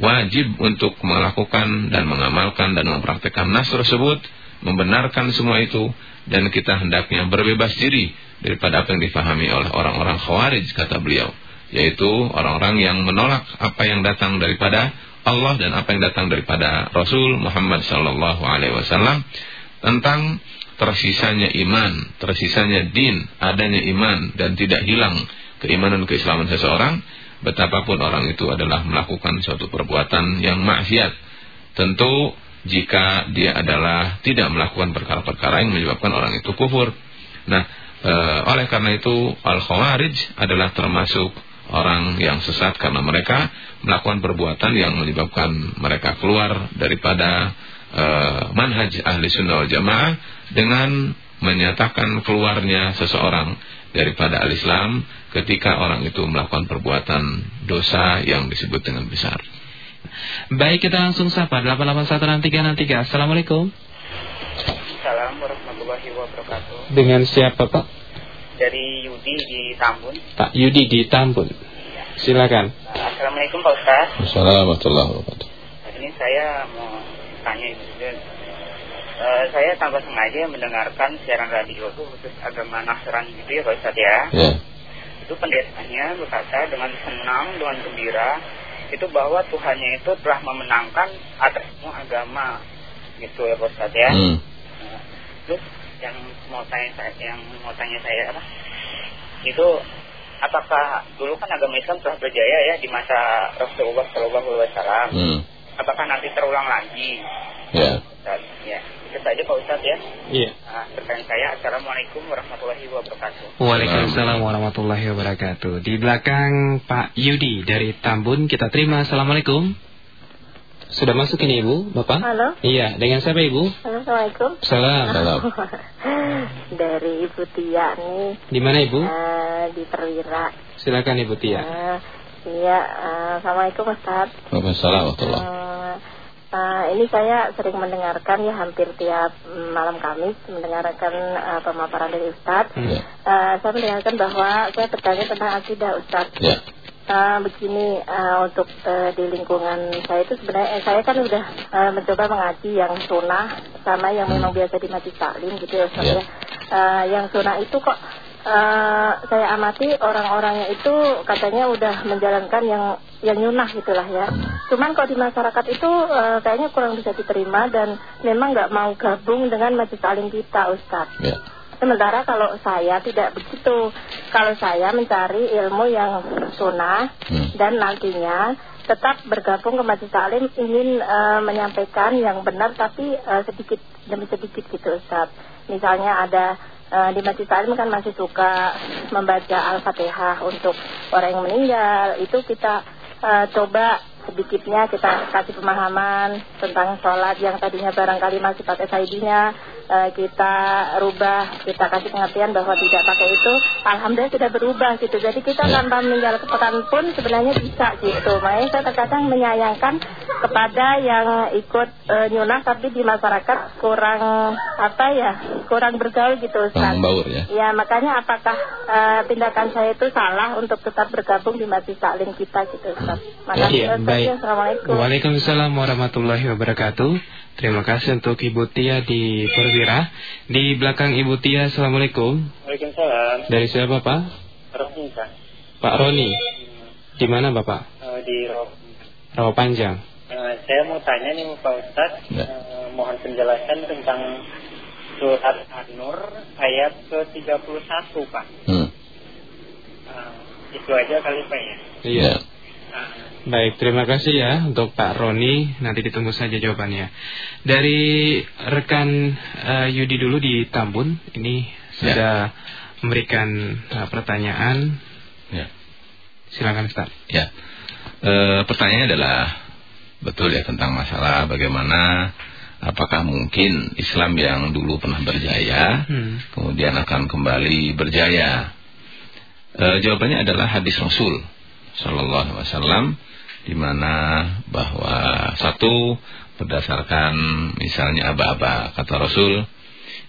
wajib untuk melakukan dan mengamalkan dan mempraktekkan nas tersebut, membenarkan semua itu dan kita hendaknya berbebas diri daripada apa yang difahami oleh orang-orang khawarij kata beliau, yaitu orang-orang yang menolak apa yang datang daripada Allah dan apa yang datang daripada Rasul Muhammad sallallahu alaihi wasallam tentang tersisanya iman, tersisanya din, adanya iman dan tidak hilang keimanan keislaman seseorang, betapapun orang itu adalah melakukan suatu perbuatan yang maksiat. Tentu jika dia adalah tidak melakukan perkara-perkara yang menyebabkan orang itu kufur. Nah, e, oleh karena itu al-khawarij adalah termasuk orang yang sesat karena mereka melakukan perbuatan yang menyebabkan mereka keluar daripada uh, manhaj ahli sunnah wal jamaah dengan menyatakan keluarnya seseorang daripada al-Islam ketika orang itu melakukan perbuatan dosa yang disebut dengan besar. Baik, kita langsung sapa 8816363. Assalamualaikum. Assalamualaikum warahmatullahi wabarakatuh. Dengan siapa, Pak? Dari Yudi di Tambun. Pak Yudi di Tambun. Silakan. Assalamualaikum Pak Ustaz. Assalamualaikum warahmatullahi wabarakatuh. Ini saya mau tanya Ibu uh, saya tanpa sengaja mendengarkan siaran radio itu khusus agama Nasrani gitu ya Pak Ustadz ya. Yeah. Itu pendetanya berkata dengan senang, dengan gembira itu bahwa Tuhannya itu telah memenangkan atas semua agama gitu ya Pak Ustadz ya. Nah, terus yang mau tanya saya, yang mau tanya saya apa? Itu apakah dulu kan agama Islam telah berjaya ya di masa Rasulullah Shallallahu Alaihi Wasallam? Hmm apakah nanti terulang lagi? Ya. Dan, ya, itu saja Pak Ustadz ya. Iya. Nah, pertanyaan saya, Assalamualaikum warahmatullahi wabarakatuh. Waalaikumsalam warahmatullahi wabarakatuh. Di belakang Pak Yudi dari Tambun kita terima. Assalamualaikum. Sudah masuk ini Ibu, Bapak? Halo. Iya, dengan siapa Ibu? Assalamualaikum. Salam. Salam. Dari Ibu Tia nih. Di mana Ibu? Uh, di Perwira. Silakan Ibu Tia. Uh, iya, uh, Assalamualaikum Ustaz. Waalaikumsalam uh, uh, Ini saya sering mendengarkan ya hampir tiap malam Kamis mendengarkan uh, pemaparan dari Ustaz. Ya. Uh, saya mendengarkan bahwa saya bertanya tentang akidah Ustaz. Ya. Uh, begini uh, untuk uh, di lingkungan saya itu sebenarnya eh, saya kan udah uh, mencoba mengaji yang sunnah sama yang memang biasa di majlis taklim gitu ya Ustaz Yeah. ya. Uh, yang sunnah itu kok uh, saya amati orang-orangnya itu katanya udah menjalankan yang yang nyunah gitulah ya. Cuman kok di masyarakat itu uh, kayaknya kurang bisa diterima dan memang nggak mau gabung dengan majlis taklim kita Ustaz. Ya. Sementara kalau saya tidak begitu. Kalau saya mencari ilmu yang sunnah Hmm. dan nantinya tetap bergabung ke majelis taklim ingin uh, menyampaikan yang benar tapi uh, sedikit demi sedikit gitu Ustaz. Misalnya ada uh, di majelis taklim kan masih suka membaca Al-Fatihah untuk orang yang meninggal. Itu kita uh, coba sedikitnya kita kasih pemahaman tentang sholat yang tadinya barangkali masih pakai saidinya uh, kita rubah kita kasih pengertian bahwa tidak pakai itu alhamdulillah sudah berubah gitu jadi kita Ya. tanpa meninggal kepekan pun sebenarnya bisa gitu makanya saya terkadang menyayangkan kepada yang ikut uh, nyunah tapi di masyarakat kurang apa ya kurang bergaul gitu Ustaz. Kurang baur ya. Ya makanya apakah uh, tindakan saya itu salah untuk tetap bergabung di majelis taklim kita gitu Ustaz. Makasih Iya, baik. ya. Assalamualaikum. Waalaikumsalam warahmatullahi wabarakatuh. Terima kasih untuk Ibu Tia di Perwira. Di belakang Ibu Tia, Assalamualaikum. Waalaikumsalam. Dari siapa Pak? Rohmi Pak. Pak Roni. Di mana Bapak? Eh, di Rawa Panjang. Eh, saya mau tanya nih Pak Ustadz, Ya. eh, mohon penjelasan tentang surat An-Nur ayat ke-31 Pak. Hmm. Eh, itu aja kali Pak ya. Iya. Eh, Baik, terima kasih ya untuk Pak Roni. Nanti ditunggu saja jawabannya. Dari rekan eh, Yudi dulu di Tambun, ini sudah memberikan eh, pertanyaan. Ya. Silakan Ustaz. Ya. E, pertanyaannya adalah betul ya tentang masalah bagaimana apakah mungkin Islam yang dulu pernah berjaya Hmm. kemudian akan kembali berjaya. E, jawabannya adalah hadis Rasul Sallallahu Alaihi Wasallam di mana bahwa satu berdasarkan misalnya aba-aba kata Rasul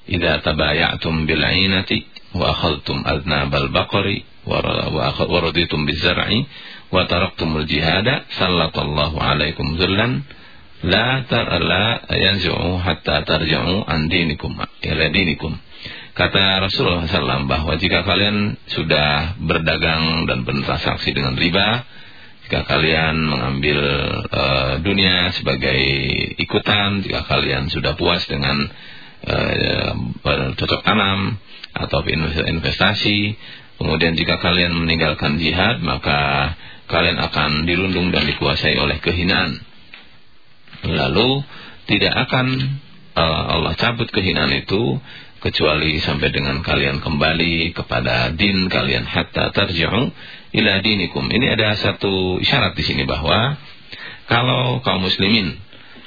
idza tabayatum bil ainati wa akhadtum adnabal baqari wa raditum bizar'i wa taraktumul jihada sallallahu alaikum zullan la tar la yanzu'u hatta tarji'u an dinikum ila dinikum. Kata Rasulullah SAW bahwa jika kalian sudah berdagang dan bertransaksi dengan riba jika kalian mengambil uh, dunia sebagai ikutan jika kalian sudah puas dengan uh, bercocok tanam atau investasi kemudian jika kalian meninggalkan jihad maka kalian akan dirundung dan dikuasai oleh kehinaan. Lalu tidak akan uh, Allah cabut kehinaan itu kecuali sampai dengan kalian kembali kepada din kalian hatta tarji'u ila dinikum. Ini ada satu isyarat di sini bahwa kalau kaum muslimin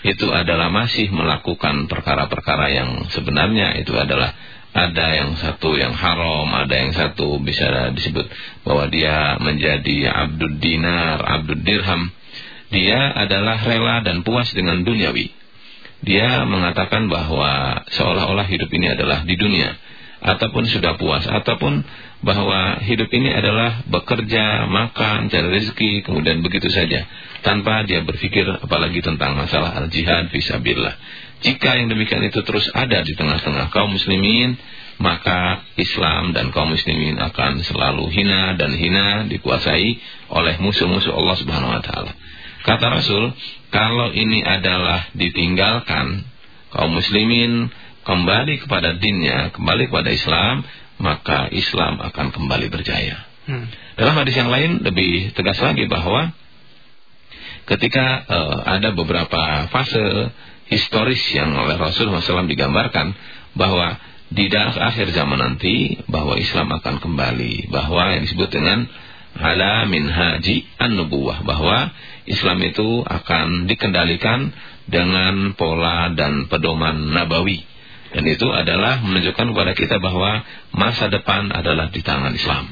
itu adalah masih melakukan perkara-perkara yang sebenarnya itu adalah ada yang satu yang haram, ada yang satu bisa disebut bahwa dia menjadi abdud dinar, abdud dirham. Dia adalah rela dan puas dengan duniawi dia mengatakan bahwa seolah-olah hidup ini adalah di dunia ataupun sudah puas ataupun bahwa hidup ini adalah bekerja, makan, cari rezeki kemudian begitu saja tanpa dia berpikir apalagi tentang masalah al-jihad fisabilillah. Jika yang demikian itu terus ada di tengah-tengah kaum muslimin, maka Islam dan kaum muslimin akan selalu hina dan hina dikuasai oleh musuh-musuh Allah Subhanahu wa taala. Kata Rasul, kalau ini adalah ditinggalkan, kaum muslimin kembali kepada dinnya, kembali kepada Islam, maka Islam akan kembali berjaya. Hmm. Dalam hadis yang lain lebih tegas lagi bahwa ketika uh, ada beberapa fase historis yang oleh Rasulullah SAW digambarkan bahwa di dalam akhir zaman nanti bahwa Islam akan kembali, bahwa yang disebut dengan ala minhaji an-nubuwah bahwa Islam itu akan dikendalikan dengan pola dan pedoman nabawi. Dan itu adalah menunjukkan kepada kita bahwa masa depan adalah di tangan Islam.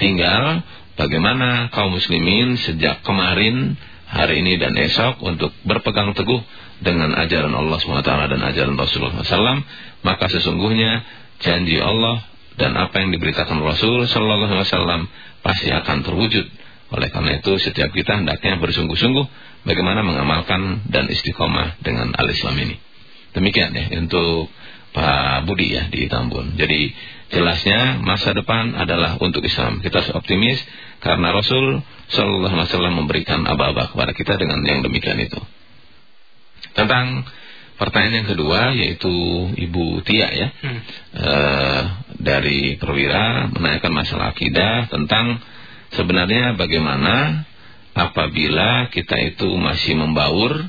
Tinggal bagaimana kaum muslimin sejak kemarin, hari ini dan esok untuk berpegang teguh dengan ajaran Allah SWT dan ajaran Rasulullah SAW, maka sesungguhnya janji Allah dan apa yang diberitakan Rasul Wasallam pasti akan terwujud. Oleh karena itu setiap kita hendaknya bersungguh-sungguh bagaimana mengamalkan dan istiqomah dengan al-Islam ini. Demikian ya untuk Pak Budi ya di Tambun. Jadi jelasnya masa depan adalah untuk Islam. Kita optimis karena Rasul Sallallahu Alaihi Wasallam memberikan aba-aba kepada kita dengan yang demikian itu. Tentang Pertanyaan yang kedua yaitu Ibu Tia ya hmm. e, dari Perwira menanyakan masalah akidah tentang sebenarnya bagaimana apabila kita itu masih membaur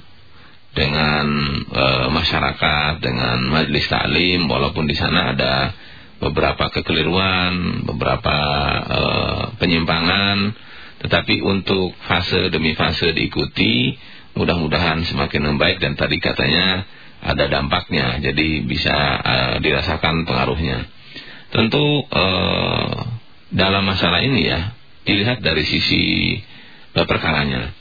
dengan e, masyarakat dengan majelis taklim walaupun di sana ada beberapa kekeliruan, beberapa e, penyimpangan, tetapi untuk fase demi fase diikuti mudah-mudahan semakin membaik dan tadi katanya ada dampaknya, jadi bisa uh, dirasakan pengaruhnya. Tentu uh, dalam masalah ini ya dilihat dari sisi perkaranya.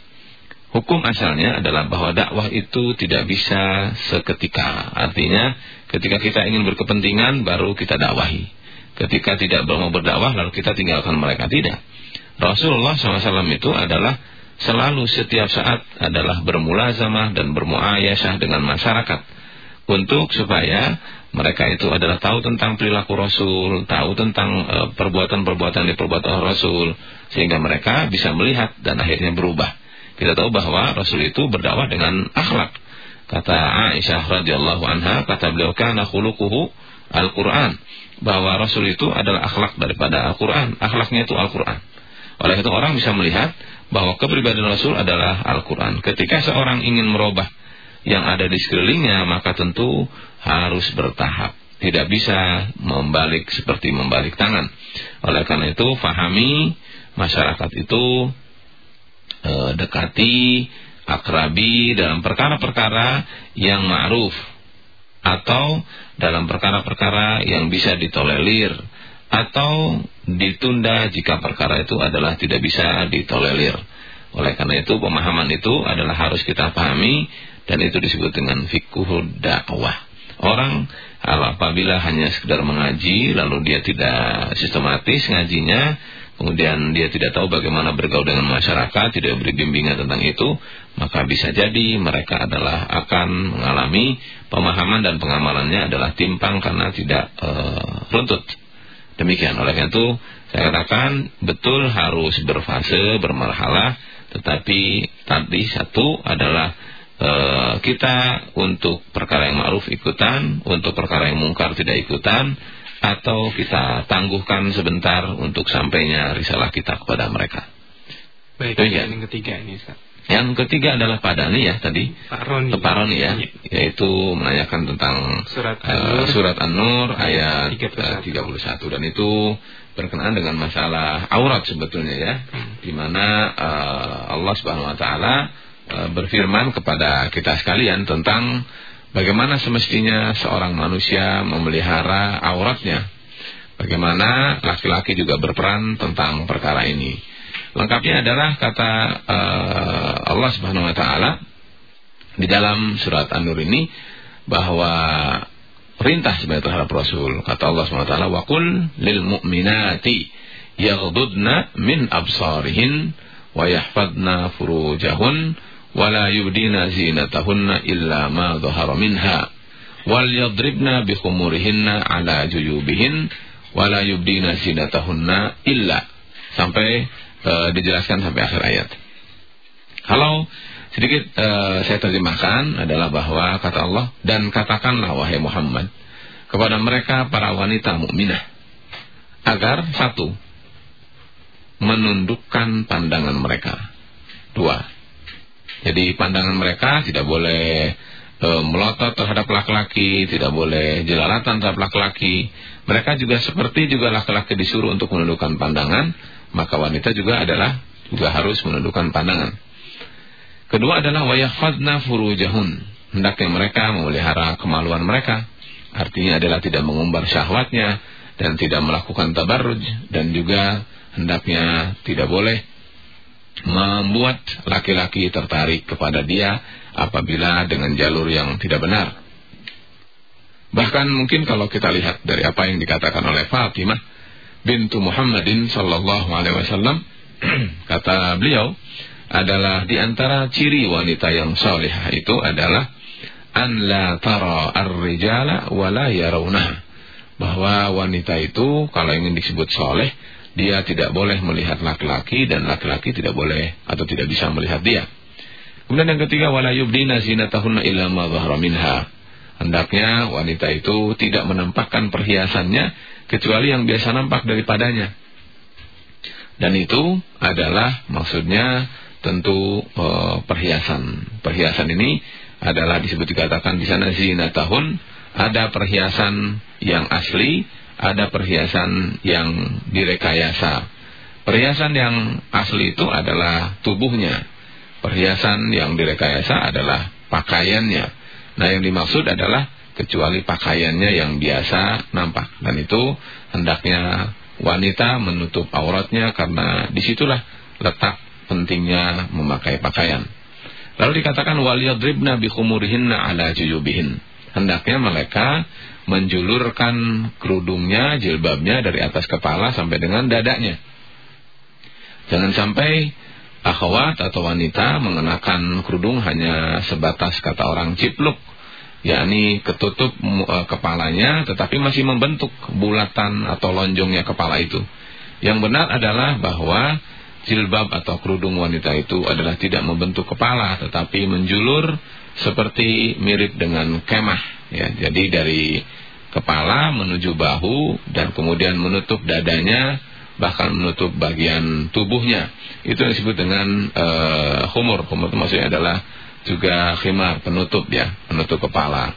Hukum asalnya adalah bahwa dakwah itu tidak bisa seketika. Artinya ketika kita ingin berkepentingan baru kita dakwahi. Ketika tidak mau berdakwah lalu kita tinggalkan mereka. Tidak. Rasulullah SAW itu adalah selalu setiap saat adalah bermulazamah dan bermuayasah dengan masyarakat untuk supaya mereka itu adalah tahu tentang perilaku Rasul, tahu tentang eh, perbuatan-perbuatan diperbuat oleh Rasul sehingga mereka bisa melihat dan akhirnya berubah. Kita tahu bahwa Rasul itu berdakwah dengan akhlak. Kata Aisyah radhiyallahu anha, kata beliau kana khuluquhu Al-Qur'an, bahwa Rasul itu adalah akhlak daripada Al-Qur'an. Akhlaknya itu Al-Qur'an. Oleh itu orang bisa melihat bahwa kepribadian Rasul adalah Al-Quran. Ketika seorang ingin merubah yang ada di sekelilingnya, maka tentu harus bertahap. Tidak bisa membalik seperti membalik tangan. Oleh karena itu, fahami masyarakat itu e, dekati, akrabi dalam perkara-perkara yang ma'ruf atau dalam perkara-perkara yang bisa ditolerir atau ditunda jika perkara itu adalah tidak bisa ditolerir. Oleh karena itu pemahaman itu adalah harus kita pahami dan itu disebut dengan fikih dakwah. Orang apabila hanya sekedar mengaji lalu dia tidak sistematis ngajinya, kemudian dia tidak tahu bagaimana bergaul dengan masyarakat, tidak beri bimbingan tentang itu, maka bisa jadi mereka adalah akan mengalami pemahaman dan pengamalannya adalah timpang karena tidak uh, runtut. Demikian oleh karena itu saya katakan betul harus berfase, bermarhalah, tetapi tadi satu adalah e, kita untuk perkara yang ma'ruf ikutan, untuk perkara yang mungkar tidak ikutan, atau kita tangguhkan sebentar untuk sampainya risalah kita kepada mereka. Baik, yang ketiga ini Ustaz. Yang ketiga adalah Padani ya tadi. Pak Roni. Pak Roni ya, ya. Yaitu menanyakan tentang surat eh, An-Nur, uh, surat An-Nur ayat 31. Uh, 31 dan itu berkenaan dengan masalah aurat sebetulnya ya. Hmm. Di mana uh, Allah Subhanahu wa taala uh, berfirman kepada kita sekalian tentang bagaimana semestinya seorang manusia memelihara auratnya. Bagaimana laki-laki juga berperan tentang perkara ini. Lengkapnya adalah kata uh, Allah Subhanahu wa taala di dalam surat An-Nur ini bahwa perintah sebagai terhadap Rasul kata Allah Subhanahu wa taala wa qul lil mu'minati yaghdudna min absarihin wa yahfadna furujahun illa ma dhahara minha wal yadribna bi khumurihinna ala juyubihin wa la yubdina zinatahunna illa sampai e, dijelaskan sampai akhir ayat. Kalau sedikit e, saya terjemahkan adalah bahwa kata Allah dan katakanlah wahai Muhammad kepada mereka para wanita mukminah agar satu menundukkan pandangan mereka. Dua. Jadi pandangan mereka tidak boleh e, melotot terhadap laki-laki, tidak boleh jelalatan terhadap laki-laki. Mereka juga seperti juga laki-laki disuruh untuk menundukkan pandangan, maka wanita juga adalah juga harus menundukkan pandangan. Kedua adalah wayahfadna furujahun. Hendaknya mereka memelihara kemaluan mereka. Artinya adalah tidak mengumbar syahwatnya dan tidak melakukan tabarruj dan juga hendaknya tidak boleh membuat laki-laki tertarik kepada dia apabila dengan jalur yang tidak benar. Bahkan mungkin kalau kita lihat dari apa yang dikatakan oleh Fatimah bintu Muhammadin sallallahu alaihi wasallam kata beliau adalah di antara ciri wanita yang salihah itu adalah an la tara ar-rijala wa la bahwa wanita itu kalau ingin disebut soleh dia tidak boleh melihat laki-laki dan laki-laki tidak boleh atau tidak bisa melihat dia. Kemudian yang ketiga wala yubdina zinatahunna illa ma minha. Hendaknya wanita itu tidak menampakkan perhiasannya kecuali yang biasa nampak daripadanya. Dan itu adalah maksudnya tentu e, perhiasan. Perhiasan ini adalah disebut dikatakan di sana zinatahun ada perhiasan yang asli ada perhiasan yang direkayasa. Perhiasan yang asli itu adalah tubuhnya. Perhiasan yang direkayasa adalah pakaiannya. Nah yang dimaksud adalah kecuali pakaiannya yang biasa nampak. Dan itu hendaknya wanita menutup auratnya karena di situlah letak pentingnya memakai pakaian. Lalu dikatakan waliyadribna bikhumurihinna ala juyubihin. Hendaknya mereka menjulurkan kerudungnya, jilbabnya dari atas kepala sampai dengan dadanya. Jangan sampai akhwat atau wanita mengenakan kerudung hanya sebatas kata orang cipluk, yakni ketutup uh, kepalanya tetapi masih membentuk bulatan atau lonjongnya kepala itu. Yang benar adalah bahwa jilbab atau kerudung wanita itu adalah tidak membentuk kepala tetapi menjulur seperti mirip dengan kemah ya. Jadi dari kepala menuju bahu dan kemudian menutup dadanya bahkan menutup bagian tubuhnya. Itu yang disebut dengan uh, humur humur itu maksudnya adalah juga khimar penutup ya penutup kepala.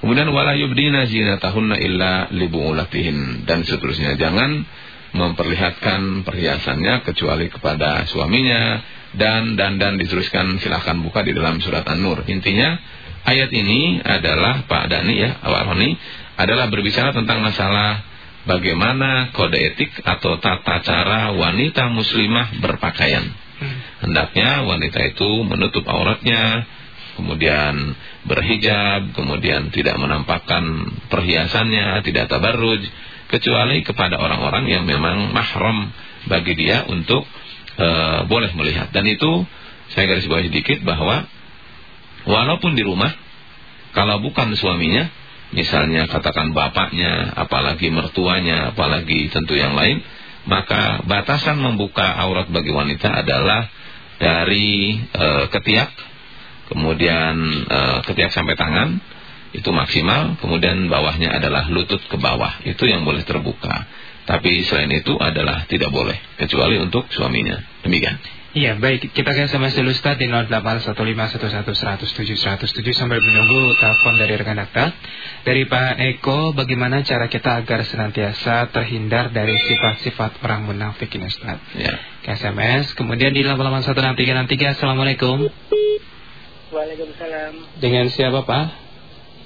Kemudian wala yubdina zinatahunna illa libu'ulatihin dan seterusnya. Jangan memperlihatkan perhiasannya kecuali kepada suaminya dan dan dan diteruskan silahkan buka di dalam surat An-Nur intinya Ayat ini adalah Pak Dani ya, Pak Roni adalah berbicara tentang masalah bagaimana kode etik atau tata cara wanita muslimah berpakaian. Hmm. Hendaknya wanita itu menutup auratnya, kemudian berhijab, kemudian tidak menampakkan perhiasannya, tidak tabarruj, kecuali kepada orang-orang yang memang mahram bagi dia untuk uh, boleh melihat. Dan itu saya garis bawahi sedikit bahwa Walaupun di rumah, kalau bukan suaminya, misalnya katakan bapaknya, apalagi mertuanya, apalagi tentu yang lain, maka batasan membuka aurat bagi wanita adalah dari e, ketiak, kemudian e, ketiak sampai tangan, itu maksimal, kemudian bawahnya adalah lutut ke bawah, itu yang boleh terbuka. Tapi selain itu adalah tidak boleh, kecuali untuk suaminya. Demikian. Iya baik kita akan sama dulu Ustaz di 0815111107107 sambil menunggu telepon dari rekan data Dari Pak Eko bagaimana cara kita agar senantiasa terhindar dari sifat-sifat orang munafik ini Ustaz ya. SMS kemudian di 8816363 Assalamualaikum Waalaikumsalam Dengan siapa Pak?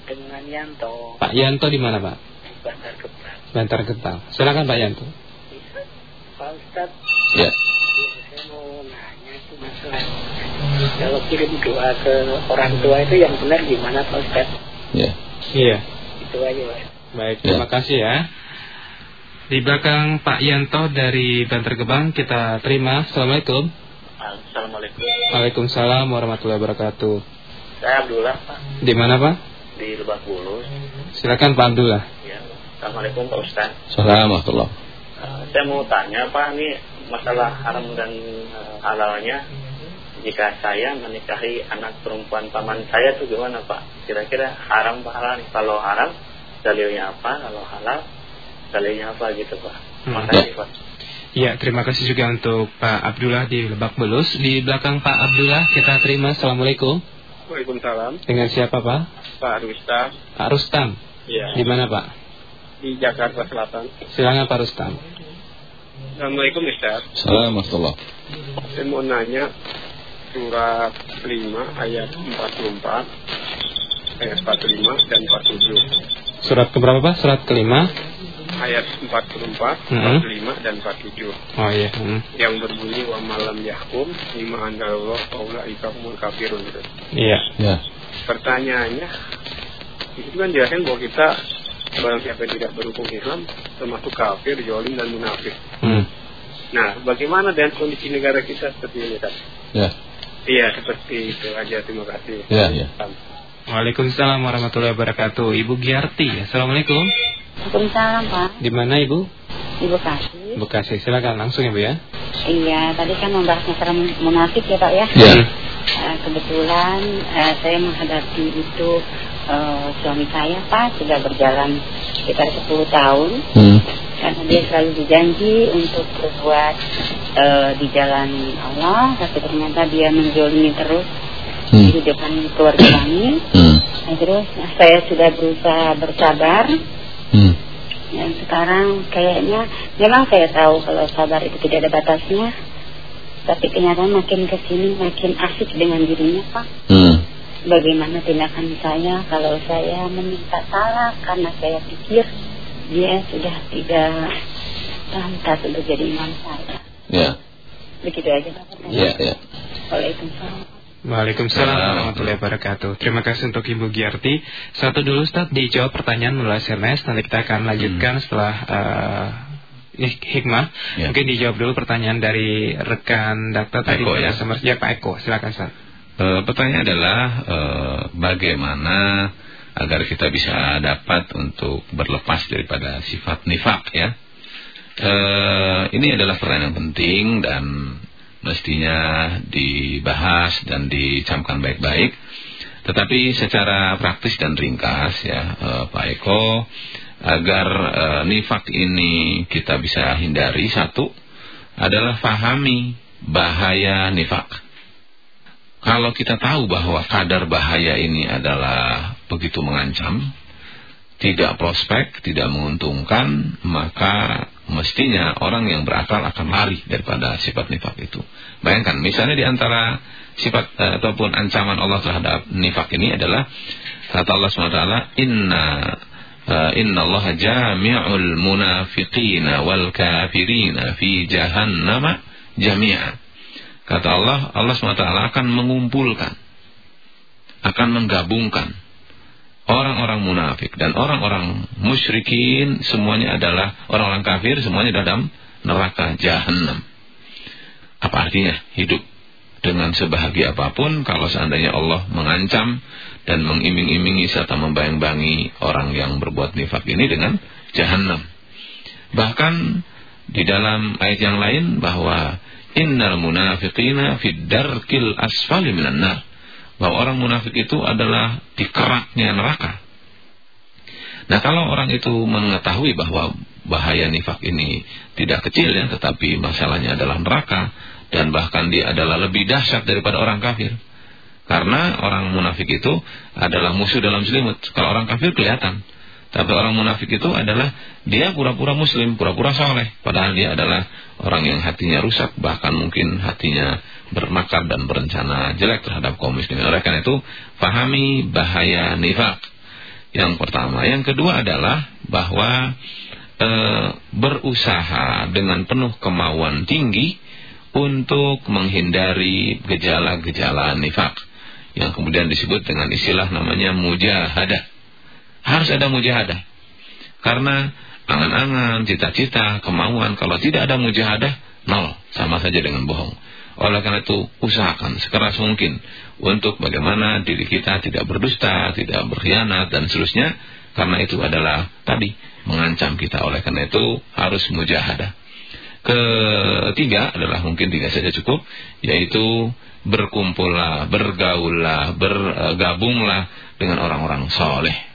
Dengan Yanto Pak Yanto di mana Pak? Bantar Gebang Bantar Gebang Silakan Pak Yanto Pak Ustaz Ya kalau kirim doa ke orang tua itu yang benar gimana Pak Ustaz? Iya. Iya. Itu aja Pak. Baik, terima ya. kasih ya. Di belakang Pak Yanto dari Bantar Gebang kita terima. Assalamualaikum. Assalamualaikum. Waalaikumsalam warahmatullahi wabarakatuh. Saya Abdullah Pak. Di mana Pak? Di Lebak Bulus. Silakan Pak Abdullah. Ya. Assalamualaikum Pak Ustaz. Assalamualaikum. Uh, saya mau tanya Pak, ini masalah haram dan uh, halalnya jika saya menikahi anak perempuan paman saya itu gimana Pak? Kira-kira haram apa halal? Kalau haram, dalilnya apa? Kalau halal, dalilnya apa gitu Pak? Terima hmm. kasih Pak. Ya, terima kasih juga untuk Pak Abdullah di Lebak Bulus. Di belakang Pak Abdullah kita terima Assalamualaikum. Waalaikumsalam. Dengan siapa Pak? Pak Rustam. Pak Rustam. Iya. Di mana Pak? Di Jakarta Selatan. Silakan Pak Rustam. Assalamualaikum Ustaz. Assalamualaikum. Saya mau nanya surat 5 ayat 44 ayat 45 dan 47. Surat keberapa Pak? Surat kelima? Ayat 44, Hmm. 45 dan 47. Oh iya. Hmm. Yang berbunyi wa malam yahkum lima andalallah faulaika humul kafirun gitu. Iya. Ya. Pertanyaannya itu kan jelaskan bahwa kita barang siapa yang tidak berhukum Islam termasuk kafir, jolim dan munafik. Hmm. Nah, bagaimana dengan kondisi negara kita seperti ini kan? Ya. Iya, seperti itu aja. Terima kasih. Ya, ya. Waalaikumsalam warahmatullahi wabarakatuh. Ibu Giarti. Assalamualaikum. Waalaikumsalam Pak, Di mana Ibu? di Bekasi. Bekasi. Silakan langsung Ibu ya. Iya, tadi kan membahas masalah mun- munafik ya Pak ya. Ya. Eh, kebetulan eh, saya menghadapi itu eh, suami saya Pak sudah berjalan sekitar 10 tahun Hmm. karena dia selalu dijanji untuk berbuat eh, di jalan Allah, tapi ternyata dia menzolimi terus Hmm. di depan keluarga kami. Hmm. Nah, terus nah, saya sudah berusaha bersabar. Hmm. Dan sekarang kayaknya memang saya tahu kalau sabar itu tidak ada batasnya. Tapi kenyataan makin ke sini makin asik dengan dirinya Pak. Hmm. Bagaimana tindakan saya kalau saya meminta salah karena saya pikir dia sudah tidak pantas untuk jadi imam saya. Ya. Begitu aja Pak. Ya, ya. Waalaikumsalam. Waalaikumsalam warahmatullahi wabarakatuh. Terima kasih untuk Ibu Giarti. Satu dulu Ustaz dijawab pertanyaan melalui SMS. Nanti kita akan lanjutkan setelah uh, hikmah. Ya. Mungkin dijawab dulu pertanyaan dari rekan Dakta tadi Eko, ya. SMS ya Pak Eko. Silakan Ustaz. Eh, pertanyaan adalah eh, bagaimana agar kita bisa dapat untuk berlepas daripada sifat nifak ya. Eh, ini adalah pertanyaan yang penting dan mestinya dibahas dan dicamkan baik-baik. Tetapi secara praktis dan ringkas ya eh, Pak Eko agar eh, nifak ini kita bisa hindari satu adalah fahami bahaya nifak. Kalau kita tahu bahwa kadar bahaya ini adalah begitu mengancam, tidak prospek, tidak menguntungkan, maka mestinya orang yang berakal akan lari daripada sifat nifak itu. Bayangkan, misalnya di antara sifat eh, ataupun ancaman Allah terhadap nifak ini adalah kata Allah SWT, Inna eh, Inna Allah jami'ul munafiqina wal kafirina fi jahannama jami'a. Kata Allah, Allah SWT akan mengumpulkan, akan menggabungkan orang-orang munafik dan orang-orang musyrikin semuanya adalah orang-orang kafir semuanya dalam neraka jahanam. Apa artinya hidup dengan sebahagia apa pun kalau seandainya Allah mengancam dan mengiming-imingi serta membayang-bangi orang yang berbuat nifak ini dengan jahanam. Bahkan di dalam ayat yang lain bahwa innal munafiqina fid darkil asfali minan nar bahwa orang munafik itu adalah di keraknya neraka. Nah, kalau orang itu mengetahui bahwa bahaya nifak ini tidak kecil ya, tetapi masalahnya adalah neraka dan bahkan dia adalah lebih dahsyat daripada orang kafir. Karena orang munafik itu adalah musuh dalam selimut. Kalau orang kafir kelihatan. Tapi orang munafik itu adalah dia pura-pura muslim, pura-pura soleh. Padahal dia adalah orang yang hatinya rusak, bahkan mungkin hatinya bermakar dan berencana jelek terhadap kaum muslimin. Oleh karena itu, pahami bahaya nifak. Yang pertama. Yang kedua adalah bahwa e, berusaha dengan penuh kemauan tinggi untuk menghindari gejala-gejala nifak. Yang kemudian disebut dengan istilah namanya mujahadah. Harus ada mujahadah. Karena angan-angan, cita-cita, kemauan, kalau tidak ada mujahadah, nol. Sama saja dengan bohong. Oleh karena itu, usahakan sekeras mungkin untuk bagaimana diri kita tidak berdusta, tidak berkhianat, dan seterusnya. Karena itu adalah tadi, mengancam kita. Oleh karena itu, harus mujahadah. Ketiga adalah mungkin tiga saja cukup, yaitu berkumpullah, bergaullah, bergabunglah dengan orang-orang soleh.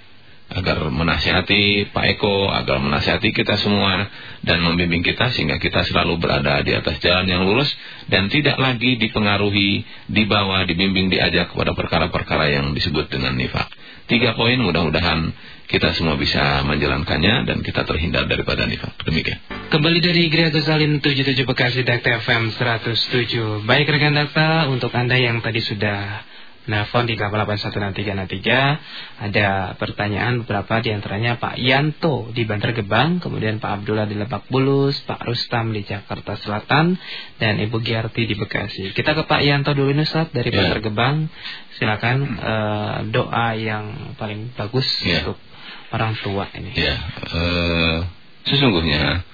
Agar menasihati Pak Eko, agar menasihati kita semua dan membimbing kita sehingga kita selalu berada di atas jalan yang lurus dan tidak lagi dipengaruhi, dibawa, dibimbing, diajak kepada perkara-perkara yang disebut dengan nifak. Tiga poin mudah-mudahan kita semua bisa menjalankannya dan kita terhindar daripada nifak. Demikian. Kembali dari Gereja Gozalin 77 Bekasi Dakta FM 107. Baik rekan Dakta, untuk Anda yang tadi sudah Nelfon di 8816363 Ada pertanyaan beberapa di antaranya Pak Yanto di Bantar Gebang Kemudian Pak Abdullah di Lebak Bulus Pak Rustam di Jakarta Selatan Dan Ibu Giarti di Bekasi Kita ke Pak Yanto dulu Nusat dari ya. Bantar Gebang Silakan uh, doa yang paling bagus ya. untuk orang tua ini Ya uh, Sesungguhnya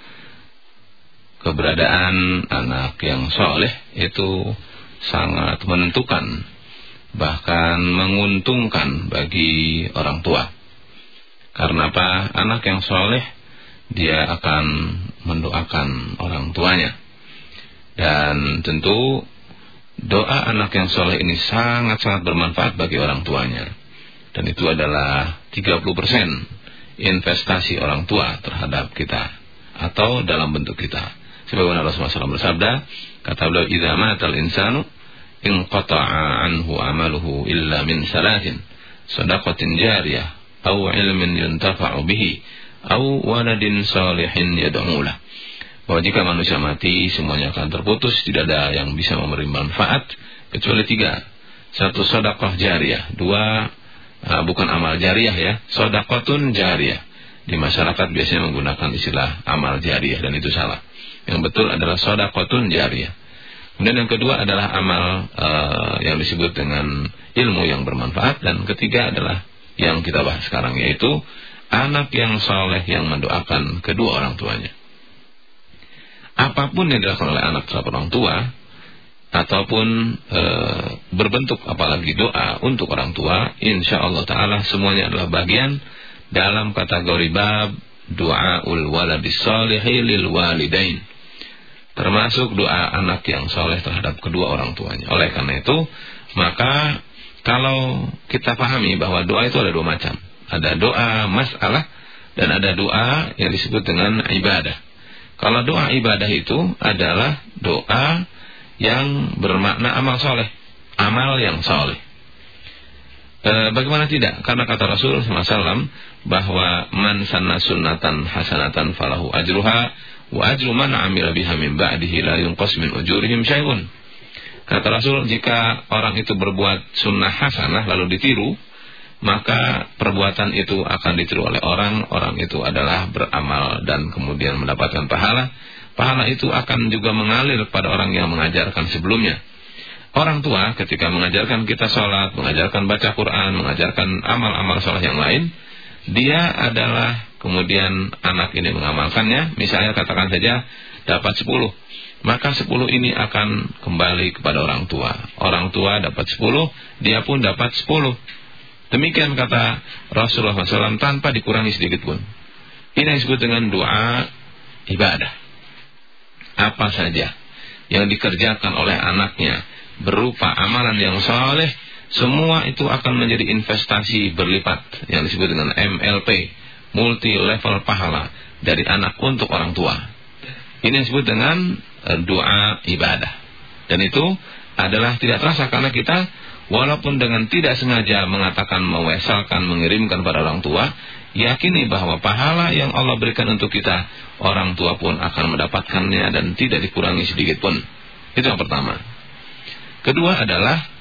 Keberadaan anak yang soleh itu sangat menentukan bahkan menguntungkan bagi orang tua. Karena apa? Anak yang soleh dia akan mendoakan orang tuanya. Dan tentu doa anak yang soleh ini sangat-sangat bermanfaat bagi orang tuanya. Dan itu adalah 30% investasi orang tua terhadap kita. Atau dalam bentuk kita. Sebagaimana Rasulullah SAW bersabda, kata beliau, "Idza matal insanu inqata'a anhu amaluhu illa min salatin sadaqatin jariyah aw ilmin yuntafa'u bihi aw waladin salihin yad'ulah bahwa jika manusia mati semuanya akan terputus tidak ada yang bisa memberi manfaat kecuali tiga. Satu sedekah jariyah. Dua uh, bukan amal jariyah ya sedekatun jariyah. Di masyarakat biasanya menggunakan istilah amal jariyah dan itu salah. Yang betul adalah sedekatun jariyah Kemudian yang kedua adalah amal uh, yang disebut dengan ilmu yang bermanfaat dan ketiga adalah yang kita bahas sekarang yaitu anak yang soleh yang mendoakan kedua orang tuanya. Apa pun yang dilakukan oleh anak terhadap orang tua ataupun e, berbentuk apalagi doa untuk orang tua, insya Allah Taala semuanya adalah bagian dalam kategori bab doa ul waladis lil walidain termasuk doa anak yang soleh terhadap kedua orang tuanya. Oleh karena itu, maka kalau kita pahami bahwa doa itu ada dua macam. Ada doa masalah dan ada doa yang disebut dengan ibadah. Kalau doa ibadah itu adalah doa yang bermakna amal soleh. Amal yang soleh. E, bagaimana tidak? Karena kata Rasul SAW bahwa man sanna sunnatan hasanatan falahu ajruha wa ajru man amila biha min ba'dihi la yunqas min ujurihim syai'un. Kata Rasul, jika orang itu berbuat sunnah hasanah lalu ditiru, maka perbuatan itu akan ditiru oleh orang, orang itu adalah beramal dan kemudian mendapatkan pahala. Pahala itu akan juga mengalir pada orang yang mengajarkan sebelumnya. Orang tua ketika mengajarkan kita sholat, mengajarkan baca Quran, mengajarkan amal-amal sholat yang lain, dia adalah kemudian anak ini mengamalkannya, misalnya katakan saja dapat 10, maka 10 ini akan kembali kepada orang tua. Orang tua dapat 10, dia pun dapat 10. Demikian kata Rasulullah SAW tanpa dikurangi sedikit pun. Ini disebut dengan doa ibadah. Apa saja yang dikerjakan oleh anaknya berupa amalan yang soleh, semua itu akan menjadi investasi berlipat yang disebut dengan MLP multi level pahala dari anak untuk orang tua. Ini disebut dengan e, doa ibadah. Dan itu adalah tidak terasa karena kita walaupun dengan tidak sengaja mengatakan mewesalkan mengirimkan pada orang tua, yakini bahwa pahala yang Allah berikan untuk kita, orang tua pun akan mendapatkannya dan tidak dikurangi sedikit pun. Itu yang pertama. Kedua adalah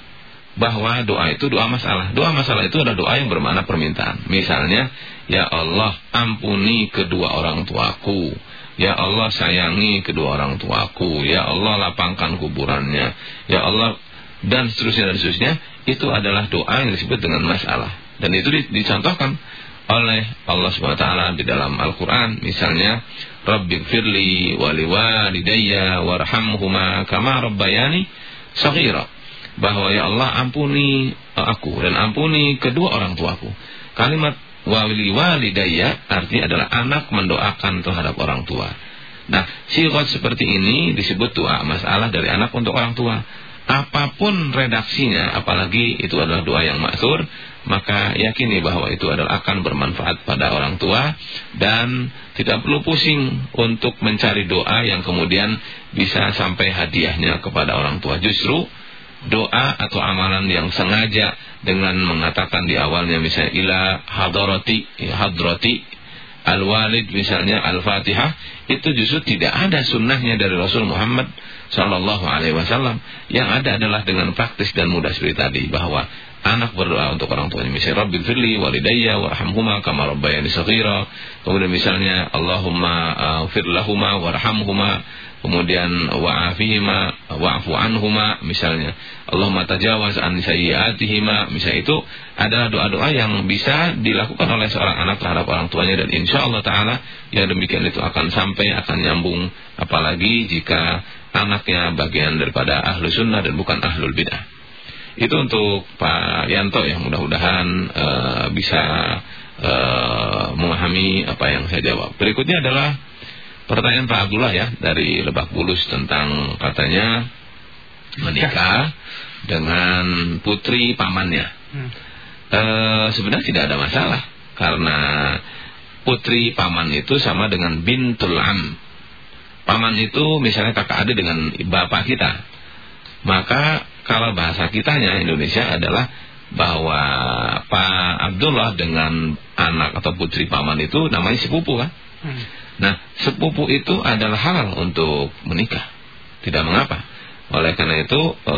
bahwa doa itu doa masalah. Doa masalah itu adalah doa yang bermakna permintaan. Misalnya, Ya Allah ampuni kedua orang tuaku. Ya Allah sayangi kedua orang tuaku. Ya Allah lapangkan kuburannya. Ya Allah dan seterusnya dan seterusnya. Itu adalah doa yang disebut dengan masalah. Dan itu dicontohkan oleh Allah SWT di dalam Al-Quran. Misalnya, Rabbi firli wali walidayya warhamhuma kama rabbayani saghira bahwa ya Allah ampuni aku dan ampuni kedua orang tuaku. Kalimat wali walidayya artinya adalah anak mendoakan terhadap orang tua. Nah, sigot seperti ini disebut doa masalah dari anak untuk orang tua. apa pun redaksinya apalagi itu adalah doa yang maksur maka yakini bahwa itu adalah akan bermanfaat pada orang tua dan tidak perlu pusing untuk mencari doa yang kemudian bisa sampai hadiahnya kepada orang tua justru doa atau amalan yang sengaja dengan mengatakan di awalnya misalnya ila hadrati hadrati al-walid misalnya al-fatihah itu justru tidak ada sunnahnya dari Rasul Muhammad Sallallahu Alaihi Wasallam. Yang ada adalah dengan praktis dan mudah seperti tadi bahwa anak berdoa untuk orang tuanya misalnya Rabbil firli walidayya warhamhuma kama rabbayani saghira. Kemudian misalnya Allahumma uh, fir lahuma warhamhuma kemudian wa'afihima wa'fu anhuma misalnya. Allahumma tajawaz an sayyiatihima misalnya itu adalah doa-doa yang bisa dilakukan oleh seorang anak terhadap orang tuanya dan insya Allah taala yang demikian itu akan sampai akan nyambung apalagi jika anaknya bagian daripada ahlu sunnah dan bukan ahlul bidah. Itu untuk Pak Yanto ya mudah-mudahan uh, bisa uh, memahami apa yang saya jawab. Berikutnya adalah Pertanyaan Pak Abdullah ya dari Lebak Bulus tentang katanya menikah dengan putri pamannya. Hmm. E, sebenarnya tidak ada masalah karena putri paman itu sama dengan bintul am. Paman itu misalnya kakak adik dengan bapak kita. Maka kalau bahasa kitanya Indonesia adalah bahwa Pak Abdullah dengan anak atau putri paman itu namanya sepupu kan. Hmm. Nah, sepupu itu adalah halal untuk menikah. Tidak mengapa. Oleh karena itu e,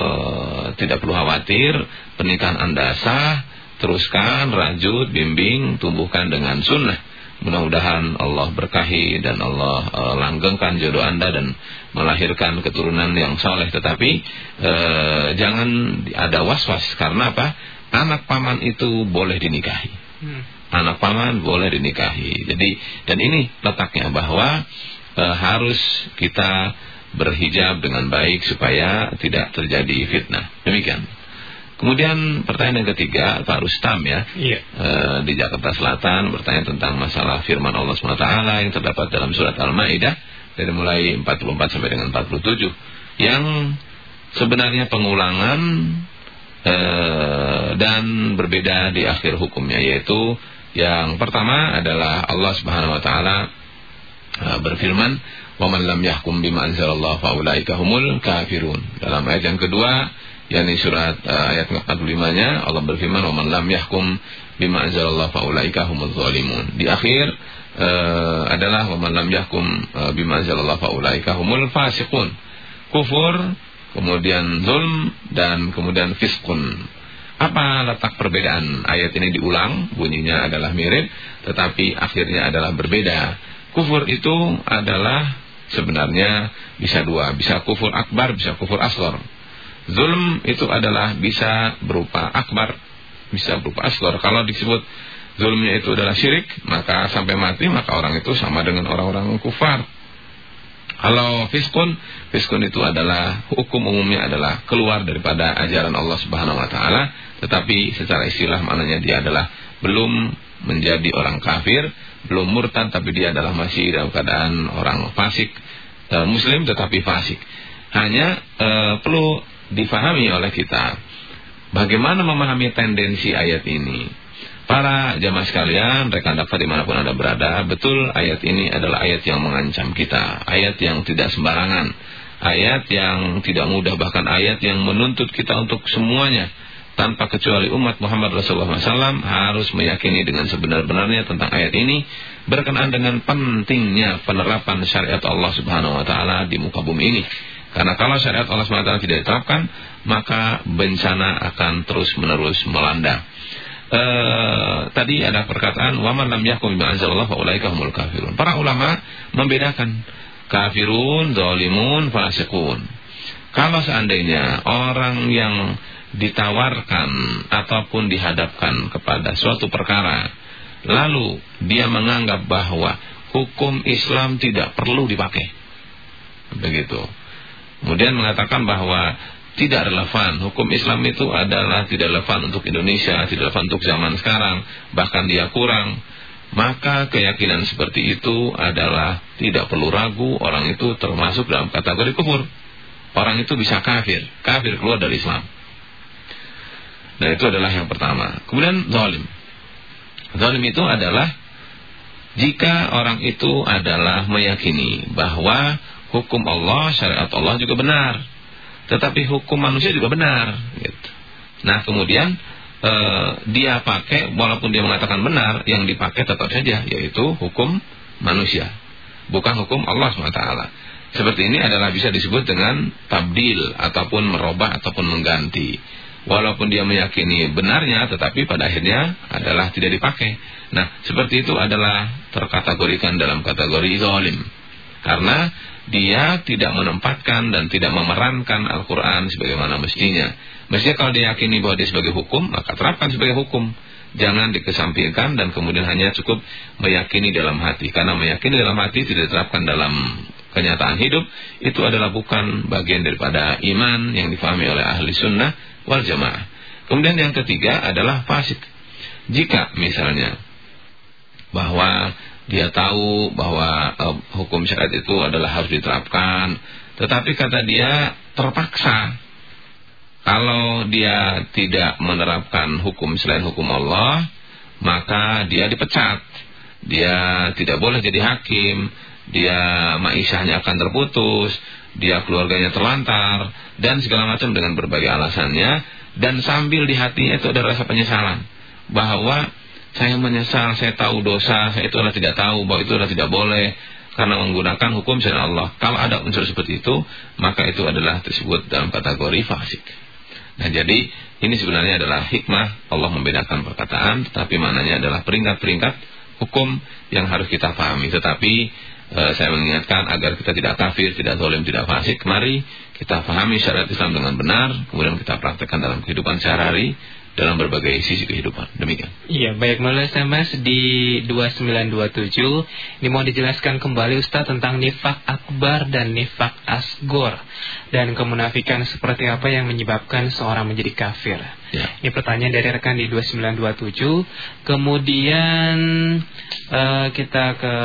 tidak perlu khawatir pernikahan Anda sah, teruskan, rajut, bimbing, tumbuhkan dengan sunnah. Mudah-mudahan Allah berkahi dan Allah e, langgengkan jodoh Anda dan melahirkan keturunan yang soleh. Tetapi e, jangan ada was-was karena apa? Anak paman itu boleh dinikahi. Hmm anak paman boleh dinikahi. Jadi dan ini letaknya bahwa e, harus kita berhijab dengan baik supaya tidak terjadi fitnah. Demikian. Kemudian pertanyaan yang ketiga Pak Rustam ya iya. e, di Jakarta Selatan bertanya tentang masalah firman Allah SWT yang terdapat dalam surat Al-Maidah dari mulai 44 sampai dengan 47 yang sebenarnya pengulangan e, dan berbeda di akhir hukumnya yaitu yang pertama adalah Allah Subhanahu wa taala uh, berfirman, "Wa man lam yahkum bima anzalallahu fa ulaika humul kafirun." Dalam ayat yang kedua, yakni surat uh, ayat 45-nya Allah berfirman, "Wa man lam yahkum bima anzalallahu fa ulaika humul zalimun." Di akhir uh, adalah "Wa man lam yahkum uh, bima anzalallahu fa ulaika humul fasiqun." Kufur, kemudian zulm dan kemudian fiskun. Apa letak perbedaan? Ayat ini diulang, bunyinya adalah mirip, tetapi akhirnya adalah berbeda. Kufur itu adalah sebenarnya bisa dua, bisa kufur akbar, bisa kufur asgor. Zulm itu adalah bisa berupa akbar, bisa berupa asgor. Kalau disebut zulmnya itu adalah syirik, maka sampai mati maka orang itu sama dengan orang-orang kufar. Kalau fiskun, fiskun itu adalah hukum umumnya adalah keluar daripada ajaran Allah Subhanahu wa taala, tetapi secara istilah maknanya dia adalah belum menjadi orang kafir, belum murtad tapi dia adalah masih dalam keadaan orang fasik, e, muslim tetapi fasik. Hanya e, perlu difahami oleh kita bagaimana memahami tendensi ayat ini. Para jamaah sekalian, rekan dapat di mana pun Anda berada, betul ayat ini adalah ayat yang mengancam kita. Ayat yang tidak sembarangan. Ayat yang tidak mudah, bahkan ayat yang menuntut kita untuk semuanya. Tanpa kecuali umat Muhammad Rasulullah SAW harus meyakini dengan sebenar-benarnya tentang ayat ini. Berkenaan dengan pentingnya penerapan syariat Allah Subhanahu Wa Taala di muka bumi ini. Karena kalau syariat Allah Subhanahu Wa Taala tidak diterapkan, maka bencana akan terus-menerus melanda. Uh, tadi ada perkataan waman lam yahkum bima anzalallah faulaika humul kafirun. Para ulama membedakan kafirun, zalimun, fasiqun. Kalau seandainya orang yang ditawarkan ataupun dihadapkan kepada suatu perkara lalu dia menganggap bahwa hukum Islam tidak perlu dipakai. Begitu. Kemudian mengatakan bahwa tidak relevan. Hukum Islam itu adalah tidak relevan untuk Indonesia, tidak relevan untuk zaman sekarang, bahkan dia kurang. Maka keyakinan seperti itu adalah tidak perlu ragu orang itu termasuk dalam kategori kufur. orang itu bisa kafir, kafir keluar dari Islam. Dan itu adalah yang pertama. Kemudian zalim. Zalim itu adalah jika orang itu adalah meyakini bahwa hukum Allah, syariat Allah juga benar. Tetapi hukum manusia juga benar. Gitu. Nah kemudian eh, dia pakai, walaupun dia mengatakan benar, yang dipakai tetap saja, yaitu hukum manusia. Bukan hukum Allah SWT. Seperti ini adalah bisa disebut dengan tabdil, ataupun merubah, ataupun mengganti. Walaupun dia meyakini benarnya, tetapi pada akhirnya adalah tidak dipakai. Nah, seperti itu adalah terkategorikan dalam kategori zalim. Karena dia tidak menempatkan dan tidak memerankan Al-Quran sebagaimana mestinya. Mestinya kalau diyakini bahwa dia sebagai hukum, maka terapkan sebagai hukum. Jangan dikesampingkan dan kemudian hanya cukup meyakini dalam hati. Karena meyakini dalam hati tidak diterapkan dalam kenyataan hidup, itu adalah bukan bagian daripada iman yang difahami oleh ahli sunnah wal jamaah. Kemudian yang ketiga adalah fasik. Jika misalnya bahwa dia tahu bahwa uh, hukum syariat itu adalah harus diterapkan, tetapi kata dia terpaksa. Kalau dia tidak menerapkan hukum selain hukum Allah, maka dia dipecat. Dia tidak boleh jadi hakim, dia maishahnya akan terputus, dia keluarganya terlantar dan segala macam dengan berbagai alasannya dan sambil di hatinya itu ada rasa penyesalan bahwa saya menyesal, saya tahu dosa, saya itu adalah tidak tahu bahwa itu adalah tidak boleh karena menggunakan hukum syariat Allah. Kalau ada unsur seperti itu, maka itu adalah disebut dalam kategori fasik. Nah, jadi ini sebenarnya adalah hikmah Allah membedakan perkataan, tetapi maknanya adalah peringkat-peringkat hukum yang harus kita pahami. Tetapi Eh, saya mengingatkan agar kita tidak kafir, tidak zalim, tidak fasik. Mari kita pahami syariat Islam dengan benar, kemudian kita praktekkan dalam kehidupan sehari-hari dalam berbagai sisi kehidupan. Demikian. Iya, baik melalui SMS di 2927. Ini mau dijelaskan kembali Ustaz tentang nifak akbar dan nifak asgor dan kemunafikan seperti apa yang menyebabkan seorang menjadi kafir. Ya. Ini pertanyaan dari rekan di 2927. Kemudian uh, kita ke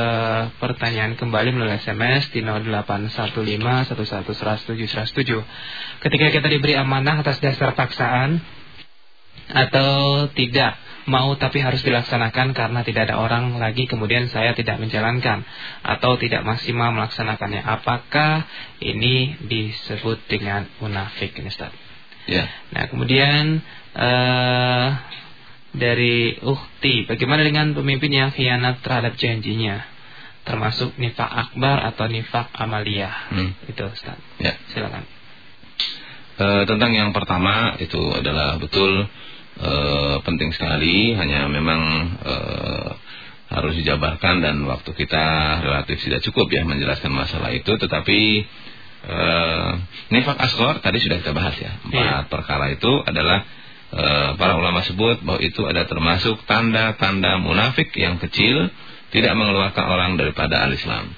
pertanyaan kembali melalui SMS di 0815111717. Ketika kita diberi amanah atas dasar paksaan atau tidak mau tapi harus dilaksanakan karena tidak ada orang lagi kemudian saya tidak menjalankan. Atau tidak maksimal melaksanakannya. Apakah ini disebut dengan munafik ini Ustaz? Ya. Nah kemudian uh, dari ukti bagaimana dengan pemimpin yang khianat terhadap janjinya? Termasuk nifak akbar atau nifak amaliyah? Hmm. itu Ustaz. Ya. Silakan. Uh, tentang yang pertama itu adalah betul e, penting sekali hanya memang e, harus dijabarkan dan waktu kita relatif tidak cukup ya menjelaskan masalah itu tetapi e, nifak asghar tadi sudah kita bahas ya empat yeah. perkara itu adalah e, para ulama sebut bahwa itu ada termasuk tanda-tanda munafik yang kecil tidak mengeluarkan orang daripada al-Islam.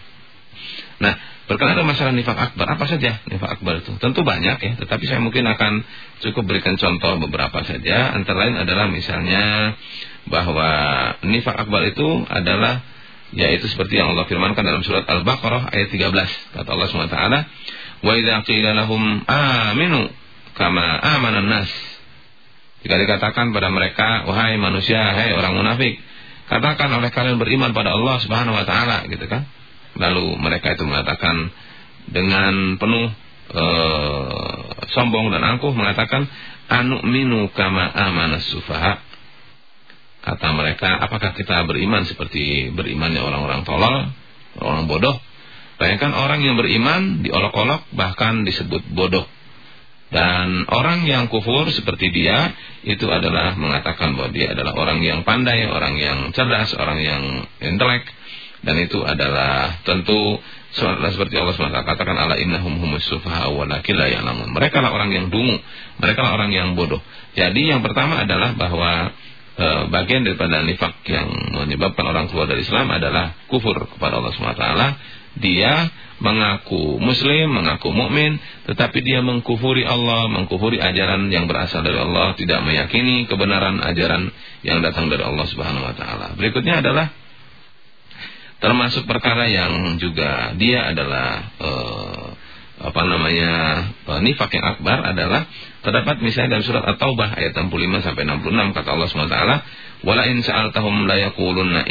Nah, Berkenaan dengan masalah nifak akbar, apa saja nifak akbar itu? Tentu banyak ya, tetapi saya mungkin akan cukup berikan contoh beberapa saja. Antara lain adalah misalnya bahwa nifak akbar itu adalah yaitu seperti yang Allah firmankan dalam surat Al-Baqarah ayat 13. Kata Allah SWT, "Wa idza qila lahum aminu kama amanan nas." Jika dikatakan pada mereka, wahai manusia, hai orang munafik, katakan oleh kalian beriman pada Allah Subhanahu wa taala, gitu kan? Lalu mereka itu mengatakan dengan penuh e, sombong dan angkuh mengatakan anu minu kama amanas sufaha. Kata mereka, apakah kita beriman seperti berimannya orang-orang tolol, orang bodoh? Bayangkan orang yang beriman diolok-olok bahkan disebut bodoh. Dan orang yang kufur seperti dia itu adalah mengatakan bahwa dia adalah orang yang pandai, orang yang cerdas, orang yang intelek dan itu adalah tentu seperti Allah SWT katakan ala innahum humus sufaha walakin la ya'lamun. Mereka lah orang yang dungu, mereka lah orang yang bodoh. Jadi yang pertama adalah bahwa e, bagian daripada nifak yang menyebabkan orang keluar dari Islam adalah kufur kepada Allah SWT. Dia mengaku muslim, mengaku mukmin, tetapi dia mengkufuri Allah, mengkufuri ajaran yang berasal dari Allah, tidak meyakini kebenaran ajaran yang datang dari Allah Subhanahu wa taala. Berikutnya adalah termasuk perkara yang juga dia adalah uh, apa namanya uh, nifak yang akbar adalah terdapat misalnya dalam surat At-Taubah ayat 65 sampai 66 kata Allah SWT wala in sa'altahum la yaqulunna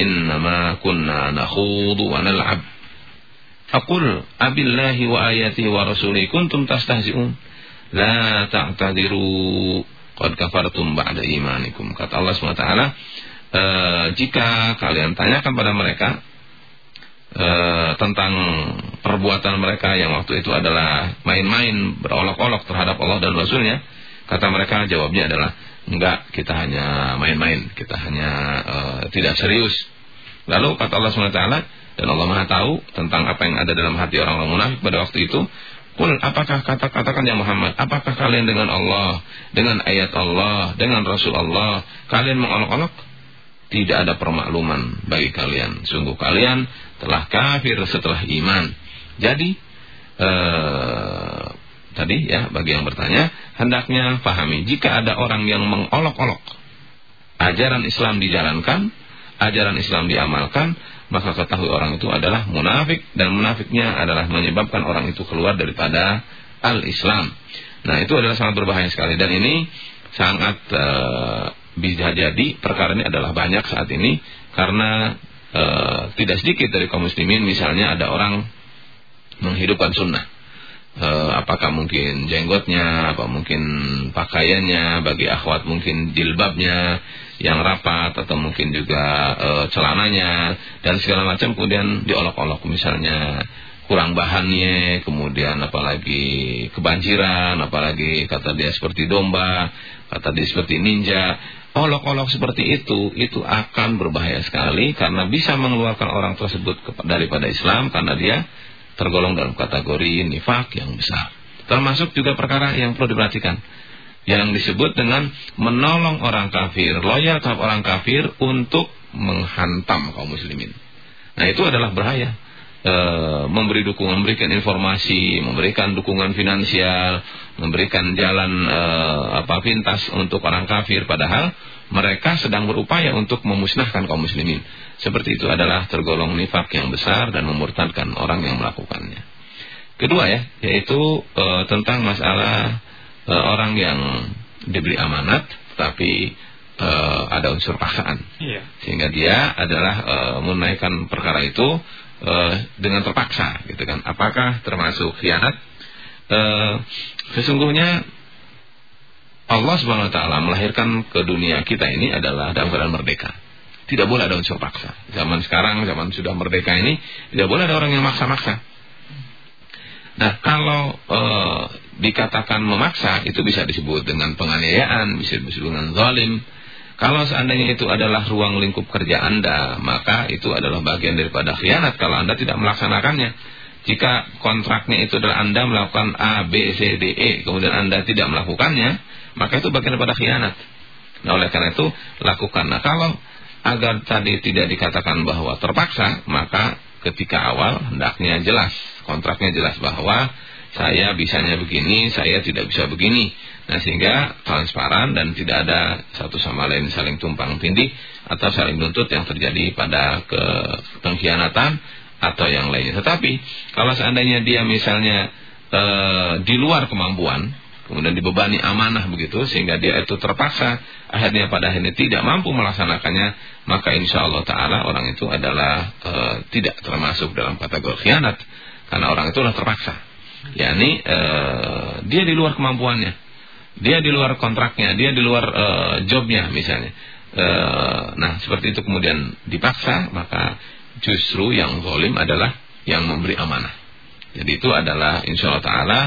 kunna nakhudu wa nal'ab. Aqul abillahi wa ayatihi wa rasulihi kuntum tastahzi'un. La ta'tadiru qad kafartum ba'da imanikum. Kata Allah SWT uh, jika kalian tanyakan pada mereka e, tentang perbuatan mereka yang waktu itu adalah main-main berolok-olok terhadap Allah dan Rasulnya. Kata mereka jawabnya adalah enggak kita hanya main-main kita hanya e, tidak serius. Lalu kata Allah SWT dan Allah Maha tahu tentang apa yang ada dalam hati orang-orang munafik pada waktu itu Kul apakah kata katakan yang Muhammad Apakah kalian dengan Allah Dengan ayat Allah Dengan Rasul Allah Kalian mengolok-olok? Tidak ada permakluman bagi kalian. Sungguh kalian telah kafir setelah iman. Jadi eh, tadi ya bagi yang bertanya hendaknya pahami jika ada orang yang mengolok-olok ajaran Islam dijalankan, ajaran Islam diamalkan, maka ketahui orang itu adalah munafik dan munafiknya adalah menyebabkan orang itu keluar daripada al-Islam. Nah, itu adalah sangat berbahaya sekali dan ini sangat uh, bisa jadi perkara ini adalah banyak saat ini karena e, tidak sedikit dari kaum muslimin misalnya ada orang menghidupkan sunnah. E, apakah mungkin jenggotnya apa mungkin pakaiannya bagi akhwat mungkin jilbabnya yang rapat atau mungkin juga e, celananya dan segala macam kemudian diolok-olok misalnya kurang bahannya, kemudian apalagi kebanjiran, apalagi kata dia seperti domba, kata dia seperti ninja olok-olok seperti itu itu akan berbahaya sekali karena bisa mengeluarkan orang tersebut daripada Islam karena dia tergolong dalam kategori nifak yang besar. Termasuk juga perkara yang perlu diperhatikan yang disebut dengan menolong orang kafir, loyal terhadap orang kafir untuk menghantam kaum muslimin. Nah, itu adalah bahaya. E, memberi dukungan, memberikan informasi, memberikan dukungan finansial, memberikan jalan e, apa pintas untuk orang kafir padahal mereka sedang berupaya untuk memusnahkan kaum muslimin. Seperti itu adalah tergolong nifak yang besar dan memurtadkan orang yang melakukannya. Kedua ya, yaitu e, tentang masalah e, orang yang diberi amanat tapi e, ada unsur paksaan. Iya. Sehingga dia adalah e, menaikkan perkara itu uh, dengan terpaksa gitu kan. Apakah termasuk khianat? Uh, sesungguhnya Allah Subhanahu wa taala melahirkan ke dunia kita ini adalah dalam keadaan merdeka. Tidak boleh ada unsur paksa. Zaman sekarang zaman sudah merdeka ini tidak boleh ada orang yang maksa-maksa. Nah kalau uh, dikatakan memaksa itu bisa disebut dengan penganiayaan bisa disebut dengan zalim kalau seandainya itu adalah ruang lingkup kerja Anda, maka itu adalah bagian daripada khianat kalau Anda tidak melaksanakannya. Jika kontraknya itu adalah Anda melakukan A, B, C, D, E, kemudian Anda tidak melakukannya, maka itu bagian daripada khianat. Nah, oleh karena itu, lakukan. Nah, kalau agar tadi tidak dikatakan bahwa terpaksa, maka ketika awal hendaknya jelas, kontraknya jelas bahwa saya bisanya begini, saya tidak bisa begini. Nah sehingga transparan dan tidak ada satu sama lain saling tumpang tindih atau saling nuntut yang terjadi pada ke pengkhianatan atau yang lainnya. Tetapi kalau seandainya dia misalnya e, di luar kemampuan, kemudian dibebani amanah begitu sehingga dia itu terpaksa akhirnya pada akhirnya tidak mampu melaksanakannya, maka insya Allah Taala orang itu adalah e, tidak termasuk dalam kategori khianat. Karena orang itu adalah terpaksa. Yakni uh, dia di luar kemampuannya dia di luar kontraknya dia di luar uh, jobnya misalnya. Uh, nah seperti itu kemudian dipaksa maka justru yang zalim adalah yang memberi amanah. Jadi itu adalah insya Allah Taala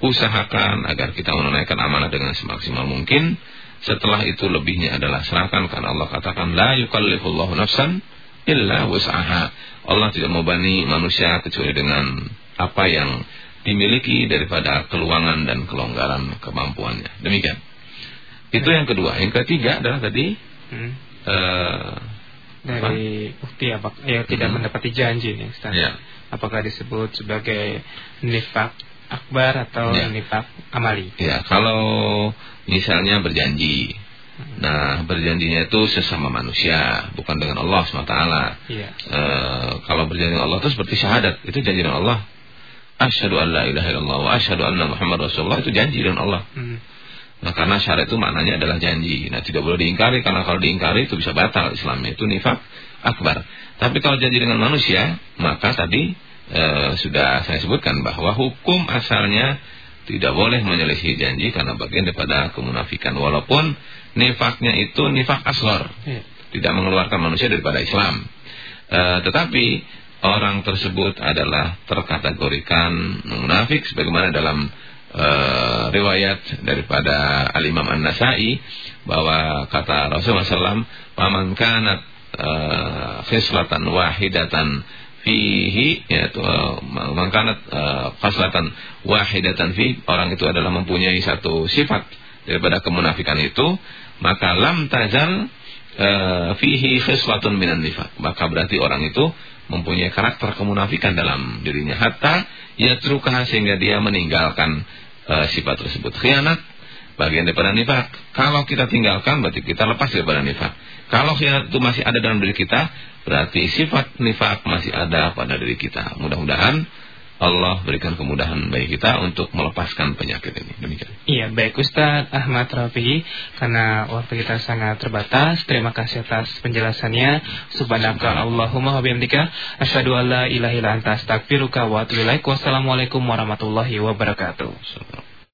usahakan agar kita menunaikan amanah dengan semaksimal mungkin. Setelah itu lebihnya adalah serahkan karena Allah katakan la yukallifullahu nafsan illa wus'aha. Allah tidak membani manusia kecuali dengan apa yang dimiliki daripada keluangan dan kelonggaran kemampuannya. Demikian. Itu yang kedua. Yang ketiga adalah tadi hmm. uh, dari bukti apa yang tidak hmm. mendapati janji nih, Ustaz. Ya. Apakah disebut sebagai nifak akbar atau ya. nifak amali? Ya, kalau misalnya berjanji. Hmm. Nah, berjanjinya itu sesama manusia, bukan dengan Allah SWT. Ya. E, kalau berjanji dengan Allah itu seperti syahadat, itu janji dengan Allah asyhadu an la ilaha illallah wa asyhadu anna Muhammad Rasulullah itu janji dengan Allah. Hmm. Nah, karena syarat itu maknanya adalah janji. Nah, tidak boleh diingkari karena kalau diingkari itu bisa batal Islamnya. Itu nifak akbar. Tapi kalau janji dengan manusia, maka tadi e, sudah saya sebutkan bahwa hukum asalnya tidak boleh menyelesaikan janji karena bagian daripada kemunafikan. Walaupun nifaknya itu nifak asghar. Ya. Tidak mengeluarkan manusia daripada Islam. E, tetapi orang tersebut adalah terkategorikan munafik sebagaimana dalam uh, riwayat daripada Al-Imam An-Nasai bahwa kata Rasulullah SAW paman kanat uh, khislatan wahidatan fihi yaitu uh, man kanat uh, khislatan wahidatan fi orang itu adalah mempunyai satu sifat daripada kemunafikan itu maka lam tazal uh, fihi khislatun minan nifaq. Maka berarti orang itu mempunyai karakter kemunafikan dalam dirinya. Hatta yatrukaha sehingga dia meninggalkan uh, sifat tersebut. Khianat bagian daripada nifak. Kalau kita tinggalkan berarti kita lepas daripada nifak. Kalau khianat itu masih ada dalam diri kita berarti sifat nifak masih ada pada diri kita. Mudah-mudahan Allah berikan kemudahan bagi kita untuk melepaskan penyakit ini. Demikian. Iya, baik Ustaz Ahmad Rafi, karena waktu kita sangat terbatas. Terima kasih atas penjelasannya. Subhanaka Allahumma wa bihamdika asyhadu an la ilaha illa anta astaghfiruka wa atubu ilaik. Wassalamualaikum warahmatullahi wabarakatuh.